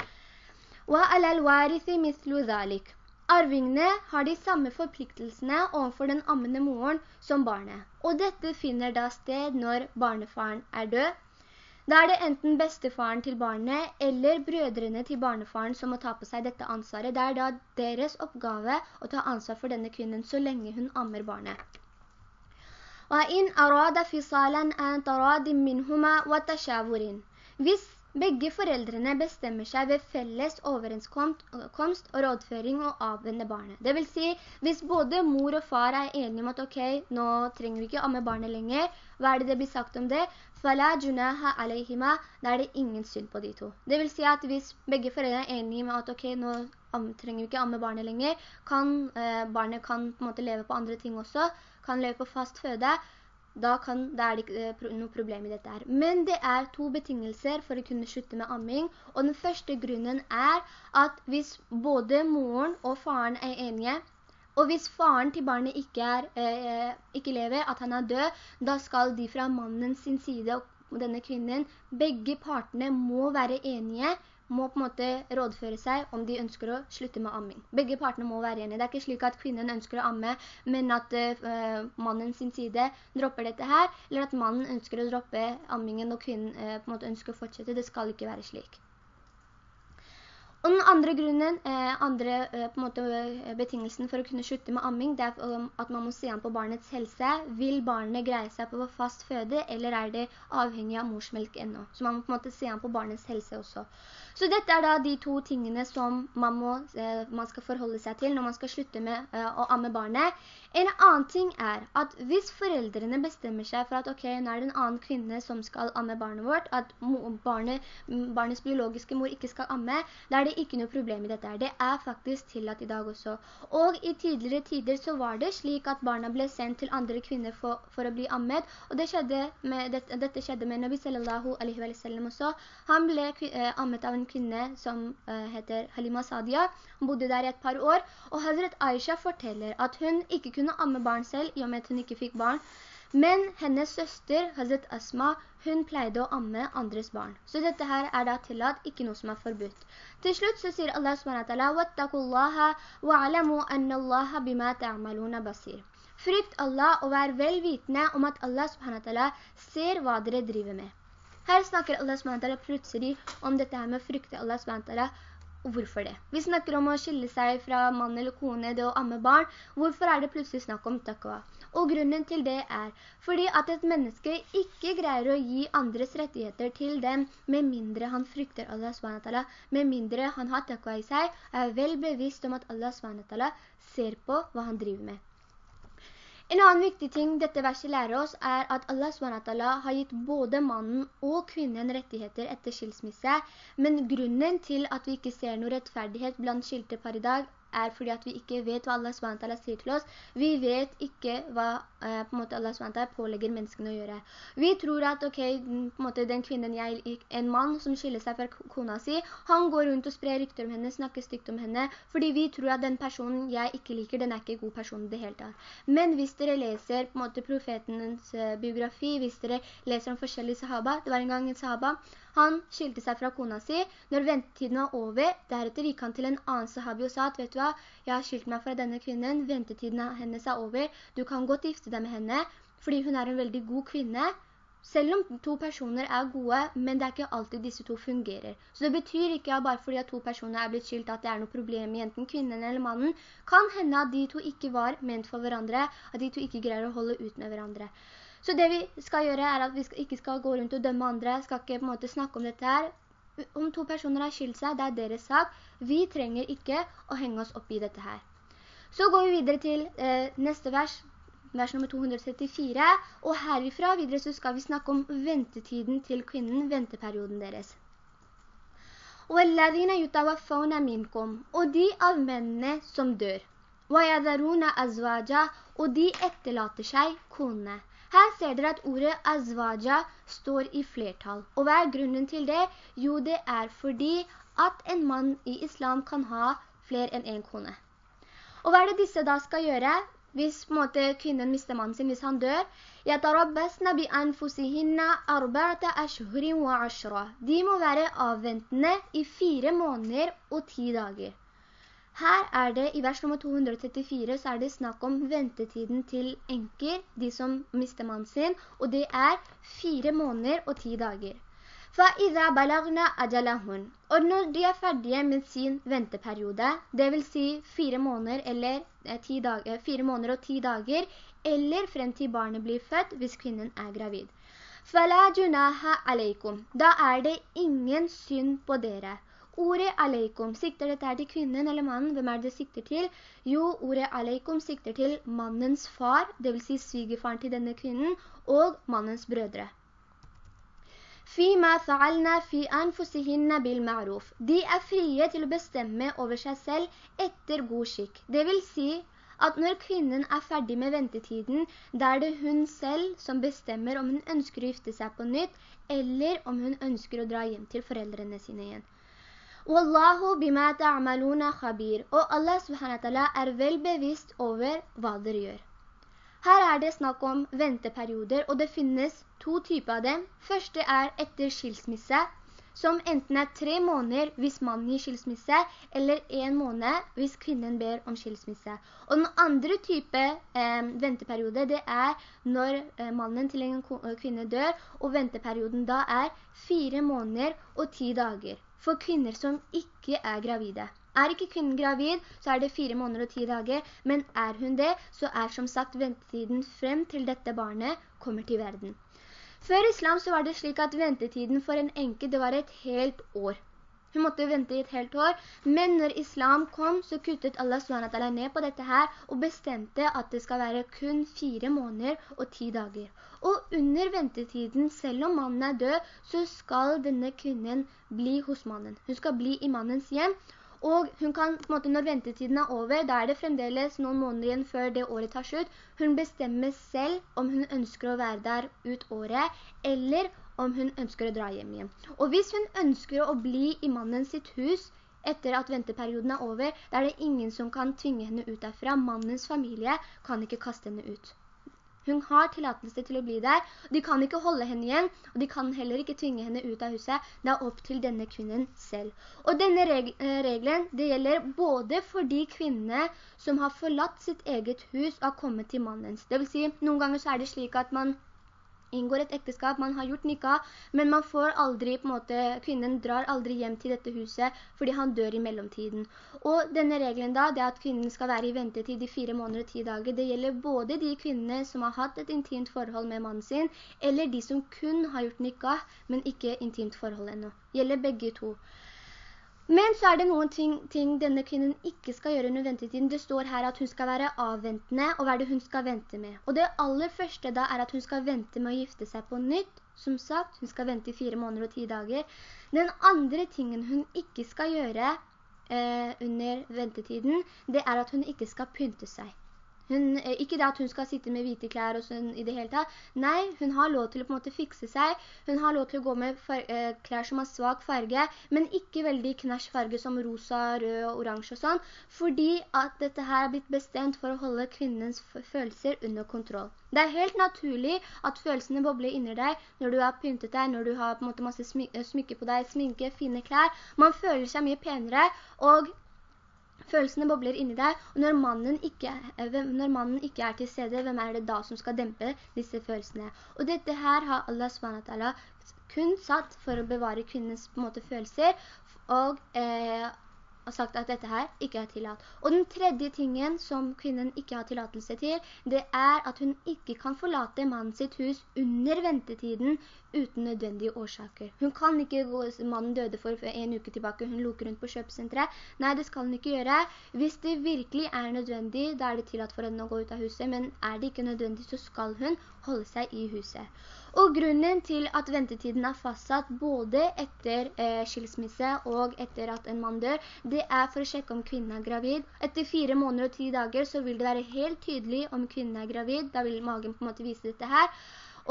Arvingene har de samme forpliktelsene overfor den ammende moren som barnet. Og dette finner da sted når barnefaren er død, da er det enten bestefaren til barnet eller brødrene til barnefaren som må ta på seg dette ansvaret. Det er da deres oppgave å ta ansvar for denne kvinnen så lenge hun ammer barnet. Hvis begge foreldrene bestemmer seg ved felles overenskomst og rådføring og avvende barnet. Det vil si, hvis både mor og far er enige om at ok, nå trenger vi ikke amme barnet lenger, hva er det det blir sagt om det? «Fala junaha alayhima», da er det ingen synd på de to. Det vil si at hvis begge foreldre er enige om at ok, nå trenger vi ikke amme barnet lenger, kan, eh, barnet kan på en måte leve på andre ting også, kan leve på fast føde, da, kan, da er det ikke uh, noe problem i dette her. Men det er to betingelser for å kunne slutte med amming, og den første grunnen er at hvis både moren og faren er enige, og hvis faren til barnet ikke, er, eh, ikke lever, at han er død, da skal de fra mannen sin side og denne kvinnen, begge partene må være enige må på en måte rådføre seg om de ønsker å slutte med amming. Begge partene må være enige. Det er ikke slik at kvinnen ønsker å amme, men at uh, mannen sin side dropper dette her, eller at mannen ønsker å droppe ammingen og kvinnen uh, på en måte ønsker å fortsette. Det skal ikke være slik. Og den andre grunnen, eh, andre eh, måte, betingelsen for å kunne slutte med amming, det er at man må se an på barnets helse. Vil barnet greie seg på fast føde, eller er det avhengig av morsmelk ennå? Så man må på en måte se an på barnets helse også. Så dette er da de to tingene som man, må, eh, man skal forholde seg til når man skal slutte med eh, å amme barnet. En annen ting er at hvis foreldrene bestemmer seg for at ok, nå er det en annen kvinne som skal amme barnet vårt, at barnet, barnets biologiske mor ikke skal amme, da er det ikke noe problem i dette. Det er faktisk tillatt i dag også. Og i tidligere tider så var det slik at barna ble sendt til andre kvinner for, for å bli ammet, og det skjedde med, dette, dette skjedde med Nabi sallallahu alaihi wa sallam også. Han ble eh, ammet av en en kvinne som uh, heter Halima Sadia. Hun bodde der i et par år, og Hazret Aisha forteller at hun ikke kunne amme barn selv, i og med at hun ikke fikk barn. Men hennes søster, Hazret Asma, hun pleide å amme andres barn. Så dette her er da tillatt, ikke noe som er forbudt. Til slutt så sier Allah SWT, «Wattakullaha wa'alamu anna Allaha bima ta'amaluna basir». Frykt Allah og vær velvitende om at Allah SWT ser hva dere driver med. Her snakker Allah SWT plutselig om dette her med å frykte Allah SWT. Og hvorfor det? Vi snakker om å skille seg fra mann eller kone, det å amme barn. Hvorfor er det plutselig snakk om takva? Og grunnen til det er fordi at et menneske ikke greier å gi andres rettigheter til dem med mindre han frykter Allah SWT, med mindre han har takva i seg, er vel bevisst om at Allah SWT ser på hva han driver med. En annen viktig ting dette verset lærer oss er at Allah SWT har gitt både mannen og kvinnen rettigheter etter skilsmisse, men grunnen til at vi ikke ser noe rettferdighet blant skilte par i dag er fordi at vi ikke vet hva Allah SWT sier til oss. Vi vet ikke hva eh, på måte Allah SWT pålegger menneskene å gjøre. Vi tror at ok, måte den kvinnen jeg, en mann som skiller seg fra kona si, han går rundt og sprer rykter om henne, snakker stygt om henne, fordi vi tror at den personen jeg ikke liker, den er ikke god person i det hele tatt. Men hvis dere leser på måte profetens uh, biografi, hvis dere leser om forskjellige sahaba, det var en gang en sahaba, han skilte seg fra kona si. Når ventetiden var over, deretter gikk han til en annen sahabi og sa at, vet du hva, jeg har skilt meg fra denne kvinnen, ventetiden hennes er over, du kan godt gifte deg med henne, fordi hun er en veldig god kvinne. Selv om to personer er gode, men det er ikke alltid disse to fungerer. Så det betyr ikke bare fordi at to personer er blitt skilt at det er noe problem i enten kvinnen eller mannen. Kan hende at de to ikke var ment for hverandre, at de to ikke greier å holde ut med hverandre. Så det vi skal gjøre er at vi ikke skal gå rundt og dømme andre, skal ikke på en måte snakke om dette her. Om to personer har skilt seg, det er deres sak. Vi trenger ikke å henge oss opp i dette her. Så går vi videre til eh, neste vers, vers nummer 234, og herifra videre så skal vi snakke om ventetiden til kvinnen, venteperioden deres. Og de av mennene som dør. Og de etterlater seg kone. Her ser dere at ordet azwaja står i flertall. Og hva er grunnen til det? Jo, det er fordi at en mann i islam kan ha flere enn en kone. Og hva er det disse da skal gjøre? hvis måte, kvinnen mister mannen sin, hvis han dør. De må være avventende i fire måneder og ti dager. Her er det, i vers nummer 234, så er det snakk om ventetiden til enker, de som mister mannen sin, og det er fire måneder og ti dager. Og når de er ferdige med sin venteperiode, det vil si fire måneder, eller, eh, dager, eh, fire måneder og ti dager, eller frem til barnet blir født hvis kvinnen er gravid. Da er det ingen synd på dere. Ordet aleikum, sikter dette her til kvinnen eller mannen? Hvem er det det sikter til? Jo, ordet aleikum sikter til mannens far, det vil si svigefaren til denne kvinnen, og mannens brødre. Fima fa'alna fi anfusihinna bil ma'ruf. De er frie til å bestemme over seg selv etter god skikk. Det vil si at når kvinnen er ferdig med ventetiden, da er det hun selv som bestemmer om hun ønsker å gifte seg på nytt, eller om hun ønsker å dra hjem til foreldrene sine igjen. Wallahu bima ta'maluna khabir. Og Allah subhanahu er vel bevisst over hva dere gjør. Her er det snakk om venteperioder, og det finnes to typer av dem. Første er etter skilsmisse, som enten er tre måneder hvis mannen gir skilsmisse, eller en måned hvis kvinnen ber om skilsmisse. Og den andre type eh, venteperiode, det er når eh, mannen til en kvinne dør, og venteperioden da er fire måneder og ti dager for kvinner som ikke er gravide. Er ikke kvinnen gravid, så er det fire måneder og ti dager, men er hun det, så er som sagt ventetiden frem til dette barnet kommer til verden. Før islam så var det slik at ventetiden for en enke, det var et helt år. Hun måtte vente i et helt år, men når islam kom, så kuttet Allah SWT ned på dette her, og bestemte at det skal være kun fire måneder og ti dager. Og under ventetiden, selv om mannen er død, så skal denne kvinnen bli hos mannen. Hun skal bli i mannens hjem, og hun kan, på en måte, når ventetiden er over, da er det fremdeles noen måneder igjen før det året tar slutt. Hun bestemmer selv om hun ønsker å være der ut året, eller om hun ønsker å dra hjem igjen. Og hvis hun ønsker å bli i mannen sitt hus, etter at venteperioden er over, da er det ingen som kan tvinge henne ut derfra. Mannens familie kan ikke kaste henne ut. Hun har tillatelse til å bli der. De kan ikke holde henne igjen, og de kan heller ikke tvinge henne ut av huset. Det er opp til denne kvinnen selv. Og denne eh, regelen, det gjelder både for de kvinnene som har forlatt sitt eget hus og har kommet til mannens. Det vil si, noen ganger så er det slik at man inngår et ekteskap, man har gjort nikah, men man får aldri, på en måte, kvinnen drar aldri hjem til dette huset, fordi han dør i mellomtiden. Og denne regelen da, det at kvinnen skal være i ventetid i fire måneder og ti dager, det gjelder både de kvinnene som har hatt et intimt forhold med mannen sin, eller de som kun har gjort nikah, men ikke intimt forhold ennå. Gjelder begge to. Men så er det noen ting, ting, denne kvinnen ikke skal gjøre under ventetiden. Det står her at hun skal være avventende, og hva er det hun skal vente med? Og det aller første da er at hun skal vente med å gifte seg på nytt. Som sagt, hun skal vente i fire måneder og ti dager. Den andre tingen hun ikke skal gjøre eh, under ventetiden, det er at hun ikke skal pynte seg. Hun, eh, ikke det at hun skal sitte med hvite klær og sånn i det hele tatt. Nei, hun har lov til å på en måte fikse seg. Hun har lov til å gå med eh, klær som har svak farge, men ikke veldig knæsj farge som rosa, rød og oransje og sånn, fordi at dette her er blitt bestemt for å holde kvinnens følelser under kontroll. Det er helt naturlig at følelsene bobler inni deg når du har pyntet deg, når du har på en måte masse eh, smykke på deg, sminke, fine klær. Man føler seg mye penere, og Følelsene bobler inni deg, og når mannen, ikke, når mannen ikke er til stede, hvem er det da som skal dempe disse følelsene? Og dette her har Allah SWT kun satt for å bevare kvinnens måte, følelser, og eh, har sagt at dette her ikke er tillatt. Og den tredje tingen som kvinnen ikke har tillatelse til, det er at hun ikke kan forlate mannen sitt hus under ventetiden uten nødvendige årsaker. Hun kan ikke gå, mannen døde for en uke tilbake, hun lukker rundt på kjøpesenteret. Nei, det skal hun ikke gjøre. Hvis det virkelig er nødvendig, da er det tillatt for henne å gå ut av huset, men er det ikke nødvendig, så skal hun holde seg i huset. Og grunnen til at ventetiden er fastsatt både etter eh, skilsmisse og etter at en mann dør, det er for å sjekke om kvinnen er gravid. Etter fire måneder og ti dager så vil det være helt tydelig om kvinnen er gravid. Da vil magen på en måte vise dette her.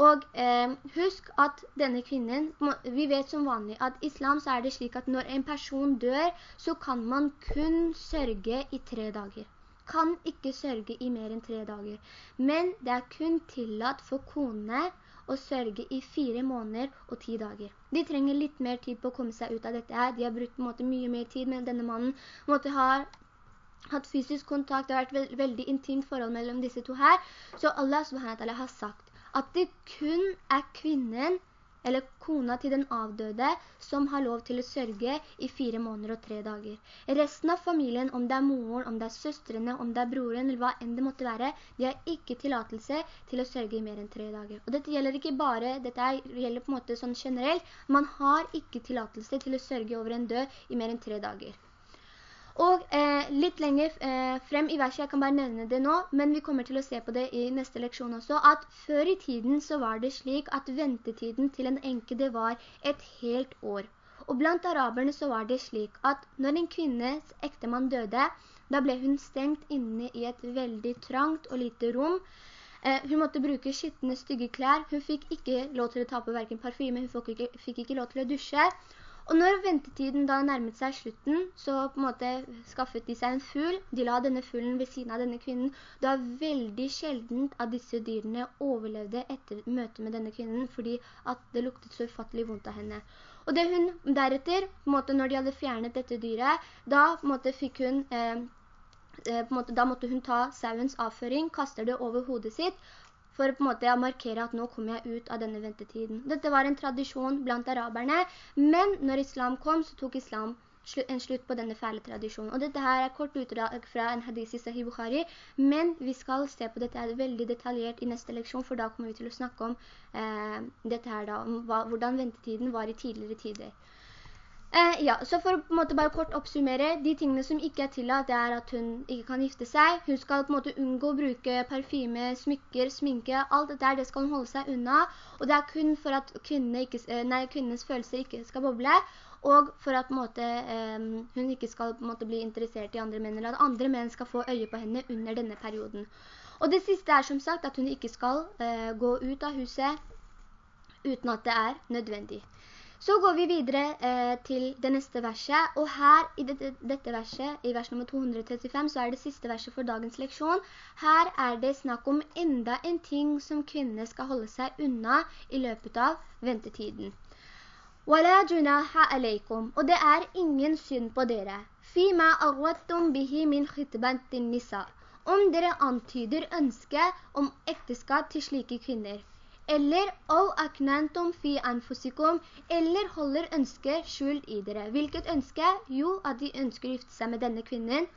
Og eh, husk at denne kvinnen, vi vet som vanlig at i islam så er det slik at når en person dør, så kan man kun sørge i tre dager kan ikke sørge i mer enn tre dager. Men det er kun tillatt for kone å sørge i fire måneder og ti dager. De trenger litt mer tid på å komme seg ut av dette her. De har brukt måte mye mer tid, men denne mannen Måte, har hatt fysisk kontakt, det har vært veld veldig intimt forhold mellom disse to her. Så Allah subhanahu har sagt at det kun er kvinnen eller kona til den avdøde, som har lov til å sørge i fire måneder og tre dager. Resten av familien, om det er moren, om det er søstrene, om det er broren, eller hva enn det måtte være, de har ikke tilatelse til å sørge i mer enn tre dager. Og dette gjelder ikke bare, dette gjelder på en måte sånn generelt, man har ikke tilatelse til å sørge over en død i mer enn tre dager. Og eh, litt lenger eh, frem i verset, jeg kan bare nevne det nå, men vi kommer til å se på det i neste leksjon også, at før i tiden så var det slik at ventetiden til en enke det var et helt år. Og blant araberne så var det slik at når en kvinnes ektemann døde, da ble hun stengt inne i et veldig trangt og lite rom. Eh, hun måtte bruke skittende stygge klær. Hun fikk ikke lov til å ta på hverken parfyme, hun fikk ikke, fikk ikke lov til å dusje. Og når ventetiden da nærmet seg slutten, så på en måte skaffet de seg en fugl. De la denne fuglen ved siden av denne kvinnen. Det var veldig sjeldent at disse dyrene overlevde etter møte med denne kvinnen, fordi at det luktet så ufattelig vondt av henne. Og det hun deretter, på en måte når de hadde fjernet dette dyret, da måte fikk hun... Eh, eh Måte, da måtte hun ta sauens avføring, kaster det over hodet sitt, for på en måte å markere at nå kommer jeg ut av denne ventetiden. Dette var en tradisjon blant araberne, men når islam kom, så tok islam en slutt på denne fæle tradisjonen. Og dette her er kort utdrag fra en hadis i Sahih Bukhari, men vi skal se på dette veldig detaljert i neste leksjon, for da kommer vi til å snakke om eh, dette her da, om hva, hvordan ventetiden var i tidligere tider. Eh, ja, så for å på en måte bare kort oppsummere, de tingene som ikke er tillatt, det er at hun ikke kan gifte seg. Hun skal på en måte unngå å bruke parfyme, smykker, sminke, alt det der, det skal hun holde seg unna. Og det er kun for at ikke, eh, nei, kvinnens følelser ikke skal boble, og for at måte, um, hun ikke skal måte, bli interessert i andre menn, eller at andre menn skal få øye på henne under denne perioden. Og det siste er som sagt at hun ikke skal uh, gå ut av huset uten at det er nødvendig. Så går vi videre eh, til det neste verset, og her i dette, dette, verset, i vers nummer 235, så er det siste verset for dagens leksjon. Her er det snakk om enda en ting som kvinnene skal holde seg unna i løpet av ventetiden. وَلَا جُنَاحَ عَلَيْكُمْ Og det er ingen synd på dere. فِيمَا أَغْوَتْتُمْ بِهِ مِنْ خِتْبَنْتِ النِّسَى Om dere antyder ønske om ekteskap til slike kvinner eller «Au aknantum fi anfusikum», eller holder ønsker skjult i dere. Hvilket ønske? Jo, at de ønsker å gifte seg med denne kvinnen.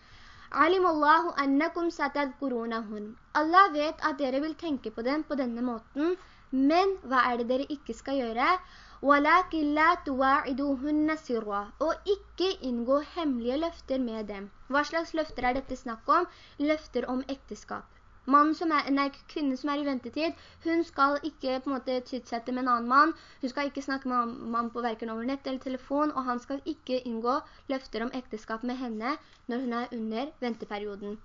«Alimallahu annakum satadkurunahun». Allah vet at dere vil tenke på dem på denne måten, men hva er det dere ikke skal gjøre? «Walakin لَا tuwa'iduhunna سِرْوَا og ikke inngå hemmelige løfter med dem. Hva slags løfter er dette snakk om? Løfter om ekteskap som er, nei, kvinne som er i ventetid, hun skal ikke på en måte tidsette med en annen mann, hun skal ikke snakke med en mann på hverken over nett eller telefon, og han skal ikke inngå løfter om ekteskap med henne når hun er under venteperioden.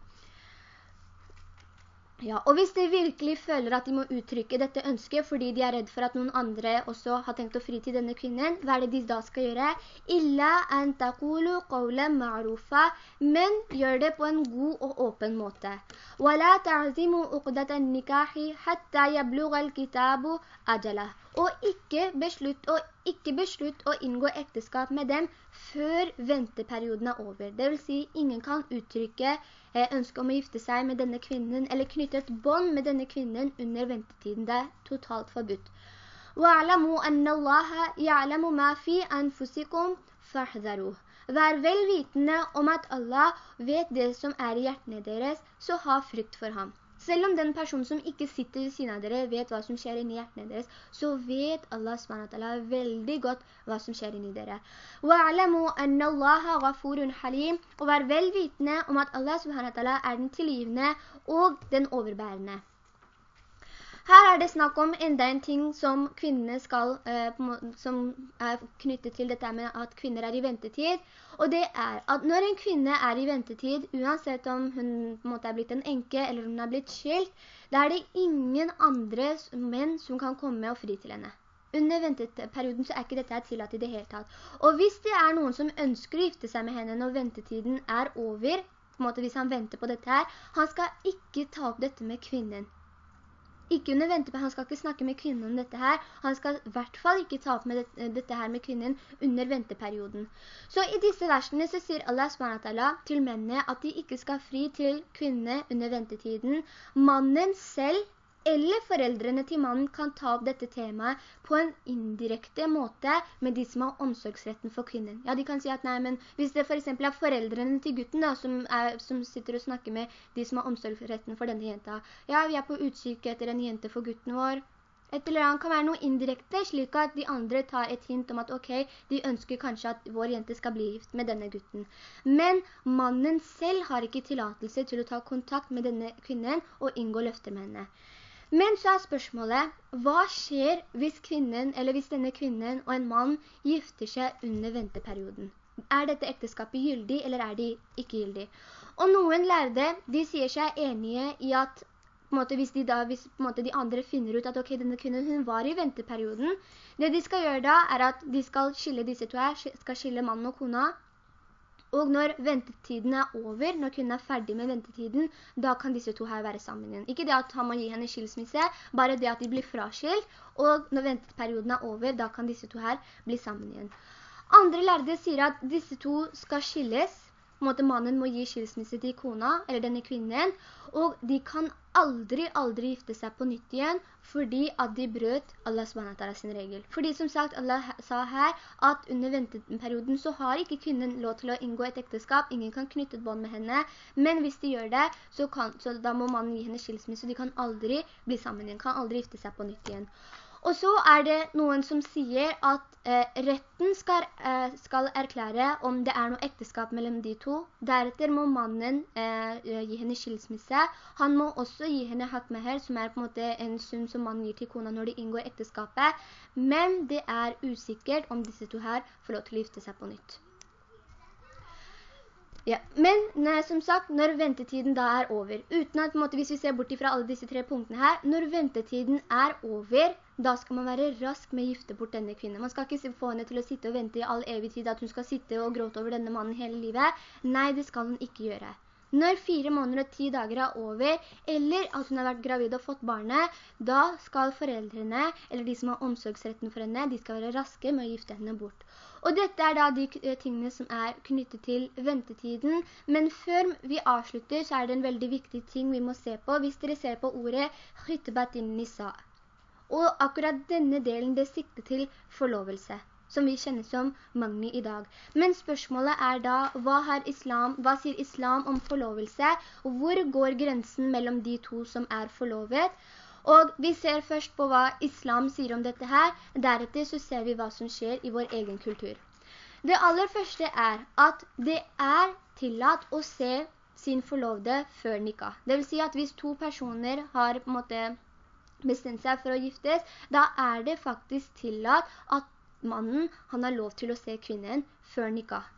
Ja, og hvis de virkelig føler at de må uttrykke dette ønsket fordi de er redd for at noen andre også har tenkt å fri til denne kvinnen, hva er det de da skal gjøre? «Illa an taqulu qawla ma'rufa», men gjør det på en god og åpen måte. «Wala ta'zimu uqdata nikahi hatta yablugha al-kitabu ajala». Og ikke beslutt, og ikke beslutt å inngå ekteskap med dem før venteperioden er over. Det vil si, ingen kan uttrykke ønske om å gifte seg med denne kvinnen, eller knytte et bånd med denne kvinnen under ventetiden. Det er totalt forbudt. وَعْلَمُوا أَنَّ اللَّهَ يَعْلَمُ مَا فِي أَنفُسِكُمْ فَحْذَرُوهُ Vær vel vitende om at Allah vet det som er i hjertene deres, så ha frykt for ham. Selv om den personen som ikke sitter ved siden av dere vet hva som skjer inni hjertene deres, så vet Allah SWT veldig godt hva som skjer inni dere. وَعْلَمُوا أَنَّ اللَّهَ غَفُورٌ حَلِيمٌ Og vær velvitende om at Allah SWT er den tilgivende og den overbærende. Her er det snakk om enda en ting som kvinnene skal, eh, som er knyttet til dette med at kvinner er i ventetid, og det er at når en kvinne er i ventetid, uansett om hun måte er blitt en enke eller hun er blitt skilt, da er det ingen andre menn som kan komme og fri til henne. Under venteperioden så er ikke dette tillatt i det hele tatt. Og hvis det er noen som ønsker å gifte seg med henne når ventetiden er over, på en måte hvis han venter på dette her, han skal ikke ta opp dette med kvinnen ikke under vente han skal ikke snakke med kvinnen om dette her, han skal i hvert fall ikke ta opp med det, dette her med kvinnen under venteperioden. Så i disse versene så sier Allah til mennene at de ikke skal fri til kvinnene under ventetiden. Mannen selv eller foreldrene til mannen kan ta opp dette temaet på en indirekte måte med de som har omsorgsretten for kvinnen. Ja, de kan si at nei, men hvis det for eksempel er foreldrene til gutten da, som, er, som sitter og snakker med de som har omsorgsretten for denne jenta. Ja, vi er på utkikk etter en jente for gutten vår. Et eller annet kan være noe indirekte, slik at de andre tar et hint om at ok, de ønsker kanskje at vår jente skal bli gift med denne gutten. Men mannen selv har ikke tillatelse til å ta kontakt med denne kvinnen og inngå løfter med henne. Men så er spørsmålet, hva skjer hvis kvinnen, eller hvis denne kvinnen og en mann gifter seg under venteperioden? Er dette ekteskapet gyldig, eller er de ikke gyldig? Og noen lærde, de sier seg enige i at måte, hvis, de, da, hvis måte, de andre finner ut at okay, denne kvinnen hun var i venteperioden, det de skal gjøre da er at de skal skille disse to her, skal skille mannen og kona, og når ventetiden er over, når kvinnen er ferdig med ventetiden, da kan disse to her være sammen igjen. Ikke det at han må gi henne skilsmisse, bare det at de blir fraskilt, og når venteperioden er over, da kan disse to her bli sammen igjen. Andre lærde sier at disse to skal skilles, måte mannen må gi skilsmisse til kona, eller denne kvinnen, og de kan aldri, aldri gifte seg på nytt igjen, fordi at de brøt Allah SWT sin regel. Fordi som sagt, Allah sa her at under venteperioden så har ikke kvinnen lov til å inngå et ekteskap, ingen kan knytte et bånd med henne, men hvis de gjør det, så, kan, så da må mannen gi henne skilsmisse, de kan aldri bli sammen igjen, kan aldri gifte seg på nytt igjen. Og så er det noen som sier at eh, retten skal, eh, skal, erklære om det er noe ekteskap mellom de to. Deretter må mannen eh, gi henne skilsmisse. Han må også gi henne hakmeher, som er på en måte en sum som mannen gir til kona når de inngår ekteskapet. Men det er usikkert om disse to her får lov til å gifte seg på nytt. Ja, men nei, som sagt, når ventetiden da er over, uten at, måte, hvis vi ser bort fra alle disse tre punktene her, når ventetiden er over, da skal man være rask med å gifte bort denne kvinnen. Man skal ikke få henne til å sitte og vente i all evig tid at hun skal sitte og gråte over denne mannen hele livet. Nei, det skal hun ikke gjøre. Når fire måneder og ti dager er over, eller at hun har vært gravid og fått barnet, da skal foreldrene, eller de som har omsorgsretten for henne, de skal være raske med å gifte henne bort. Og dette er da de eh, tingene som er knyttet til ventetiden. Men før vi avslutter, så er det en veldig viktig ting vi må se på. Hvis dere ser på ordet «hyttebatin nisa». Og akkurat denne delen det sikter til forlovelse som vi kjenner som magni i dag. Men spørsmålet er da, hva, islam, hva, sier islam om forlovelse? Hvor går grensen mellom de to som er forlovet? Og vi ser først på hva islam sier om dette her, deretter så ser vi hva som skjer i vår egen kultur. Det aller første er at det er tillatt å se sin forlovde før nikah. Det vil si at hvis to personer har på en måte bestemt seg for å giftes, da er det faktisk tillatt at mannen han har lov til å se kvinnen før nikah.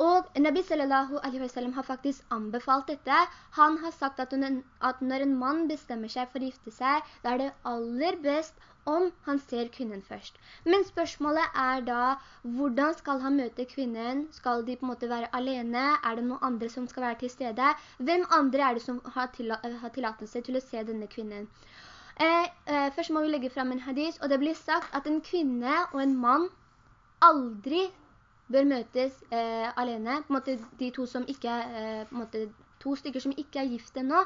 Og Nabi sallallahu alaihi wa sallam har faktisk anbefalt dette. Han har sagt at, når en mann bestemmer seg for å gifte seg, da er det aller best om han ser kvinnen først. Men spørsmålet er da, hvordan skal han møte kvinnen? Skal de på en måte være alene? Er det noen andre som skal være til stede? Hvem andre er det som har, tillatelse til å se denne kvinnen? Eh, først må vi legge frem en hadis, og det blir sagt at en kvinne og en mann aldri bør møtes eh, alene. På en måte de to som ikke eh, på en måte to stykker som ikke er gift ennå,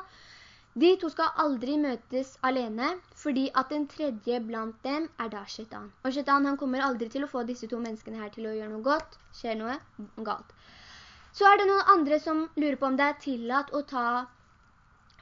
de to skal aldri møtes alene, fordi at den tredje blant dem er da Shetan. Og Shetan han kommer aldri til å få disse to menneskene her til å gjøre noe godt, skjer noe galt. Så er det noen andre som lurer på om det er tillatt å ta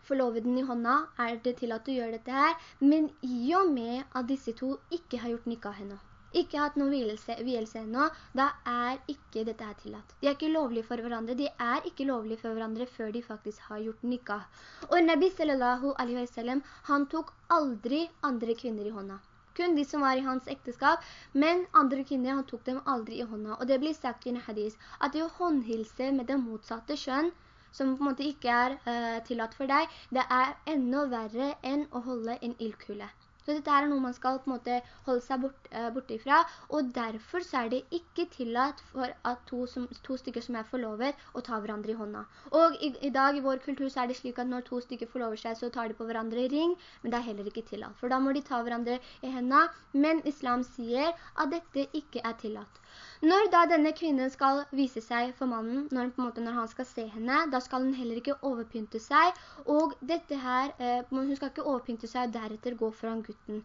forloveden i hånda, er det til at du gjør dette her, men i og med at disse to ikke har gjort nikah henne, ikke hatt noen hvilelse, hvilelse ennå, da er ikke dette her tillatt. De er ikke lovlige for hverandre, de er ikke lovlige for hverandre før de faktisk har gjort nikah. Og Nabi sallallahu alaihi wa sallam, han tok aldri andre kvinner i hånda kun de som var i hans ekteskap, men andre kvinner, han tok dem aldri i hånda. Og det blir sagt i en hadis, at det å håndhilse med det motsatte kjønn, som på en måte ikke er uh, tillatt for deg, det er enda verre enn å holde en ildkule. Så dette er noe man skal på en måte holde seg bort, uh, bortifra, og derfor så er det ikke tillatt for at to, som, to, stykker som er forlovet å ta hverandre i hånda. Og i, i, dag i vår kultur så er det slik at når to stykker forlover seg, så tar de på hverandre i ring, men det er heller ikke tillatt. For da må de ta hverandre i hendene, men islam sier at dette ikke er tillatt. Når da denne kvinnen skal vise seg for mannen, når, måte, når, han skal se henne, da skal hun heller ikke overpynte seg, og dette her, eh, hun skal ikke overpynte seg og deretter gå foran gutten.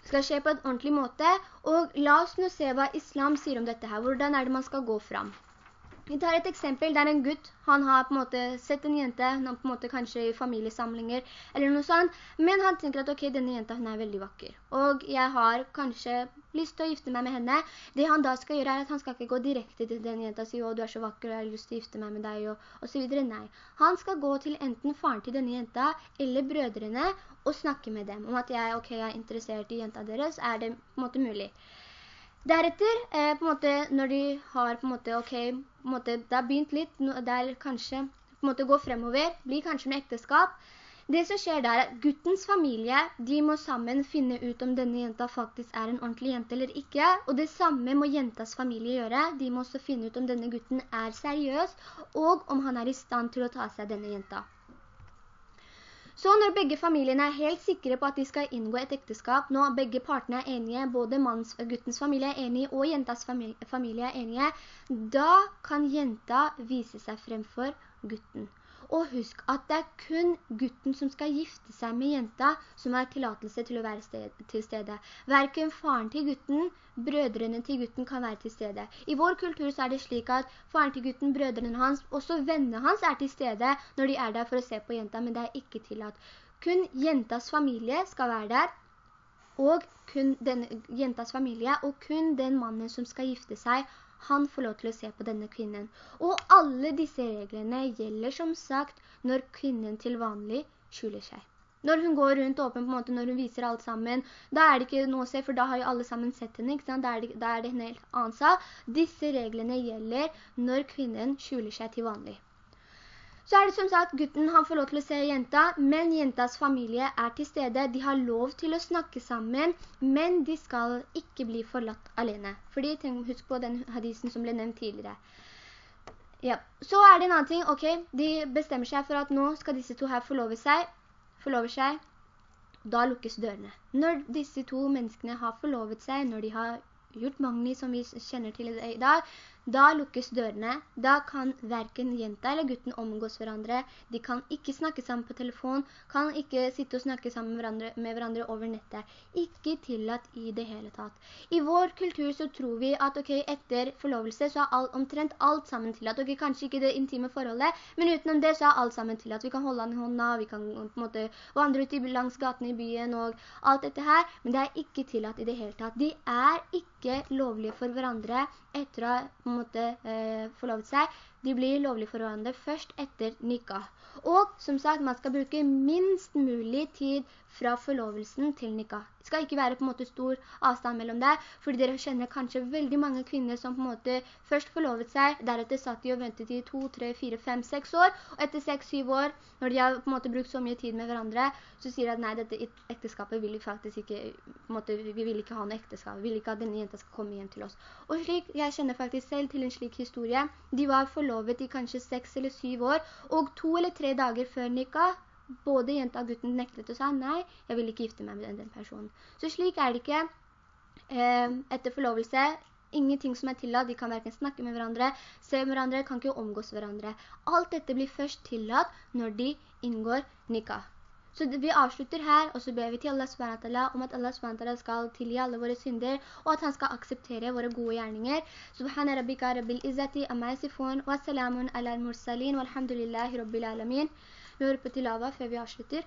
Det skal skje på en ordentlig måte, og la oss nå se hva islam sier om dette her. Hvordan er det man skal gå fram? Vi tar et eksempel. Der en gutt, han har på en måte sett en jente, han på en måte kanskje i familiesamlinger eller noe sånt, men han tenker at ok, denne jenta hun er veldig vakker, og jeg har kanskje lyst til å gifte meg med henne. Det han da skal gjøre er at han skal ikke gå direkte til denne jenta og si, å du er så vakker og jeg har lyst til å gifte meg med deg, og, og så videre. Nei, han skal gå til enten faren til denne jenta eller brødrene og snakke med dem om at jeg, ok, jeg er interessert i jenta deres, er det på en måte mulig. Deretter, eh, på en måte, når de har på en måte, ok, på en måte, det har begynt litt, det er kanskje, på en måte gå fremover, blir kanskje med ekteskap. Det som skjer der er at guttens familie, de må sammen finne ut om denne jenta faktisk er en ordentlig jente eller ikke, og det samme må jentas familie gjøre. De må også finne ut om denne gutten er seriøs, og om han er i stand til å ta seg denne jenta. Så når begge familiene er helt sikre på at de skal inngå et ekteskap, når begge partene er enige, både manns, guttens familie er enige og jentas familie er enige, da kan jenta vise seg fremfor gutten. Og husk at det er kun gutten som skal gifte seg med jenta som har tillatelse til å være sted, til stede. Hverken faren til gutten, brødrene til gutten kan være til stede. I vår kultur så er det slik at faren til gutten, brødrene hans, også vennene hans er til stede når de er der for å se på jenta, men det er ikke tillatt. Kun jentas familie skal være der, og kun den, jentas familie, og kun den mannen som skal gifte seg, han får lov til å se på denne kvinnen. Og alle disse reglene gjelder som sagt når kvinnen til vanlig skjuler seg. Når hun går rundt åpen på en måte, når hun viser alt sammen, da er det ikke noe å se, for da har jo alle sammen sett henne, ikke sant? Da er det, da er det en helt annen sak. Disse reglene gjelder når kvinnen skjuler seg til vanlig. Så er det som sagt, gutten han får lov til å se jenta, men jentas familie er til stede. De har lov til å snakke sammen, men de skal ikke bli forlatt alene. Fordi, husk på den hadisen som ble nevnt tidligere. Ja, så er det en annen ting, ok, de bestemmer seg for at nå skal disse to her forlove seg, forlove seg, da lukkes dørene. Når disse to menneskene har forlovet seg, når de har gjort Magni som vi kjenner til i dag, da lukkes dørene, da kan hverken jenta eller gutten omgås hverandre, de kan ikke snakke sammen på telefon, kan ikke sitte og snakke sammen med hverandre, med hverandre over nettet. Ikke tillatt i det hele tatt. I vår kultur så tror vi at ok, etter forlovelse så er alt, omtrent alt sammen tillatt. Ok, kanskje ikke det intime forholdet, men utenom det så er alt sammen tillatt. Vi kan holde han i hånda, vi kan på en måte vandre ut langs gaten i byen og alt dette her, men det er ikke tillatt i det hele tatt. De er ikke lovlige for hverandre etter å ha på en måte, eh, forlovet seg, de blir lovlig for hverandre først etter nikah. Og som sagt, man skal bruke minst mulig tid fra forlovelsen til nikah. Det skal ikke være på en måte stor avstand mellom det, fordi dere kjenner kanskje veldig mange kvinner som på en måte først forlovet seg, deretter satt de og ventet i to, tre, fire, fem, seks år, og etter seks, syv år, når de har på en måte brukt så mye tid med hverandre, så sier de at nei, dette ekteskapet vil vi faktisk ikke, på en måte, vi vil ikke ha noe ekteskap, vi vil ikke at denne jenta skal komme hjem til oss. Og slik, jeg kjenner faktisk selv til en slik historie, de var forlovet i kanskje seks eller syv år, og to eller tre dager før nikah, både jenta og gutten nektet og sa nei, jeg vil ikke gifte meg med den, den personen. Så slik er det ikke eh, etter forlovelse. Ingenting som er tillatt, de kan hverken snakke med hverandre, se med hverandre, kan ikke omgås hverandre. Alt dette blir først tillatt når de inngår nikah. Så vi avslutter her, og så ber vi til Allah SWT om at Allah SWT skal tilgi alle våre synder, og at han skal akseptere våre gode gjerninger. Subhana rabbika rabbil izzati amma yasifun, wa ala al-mursalin, walhamdulillahi rabbil alamin. Vi hører på tilava før vi avslutter.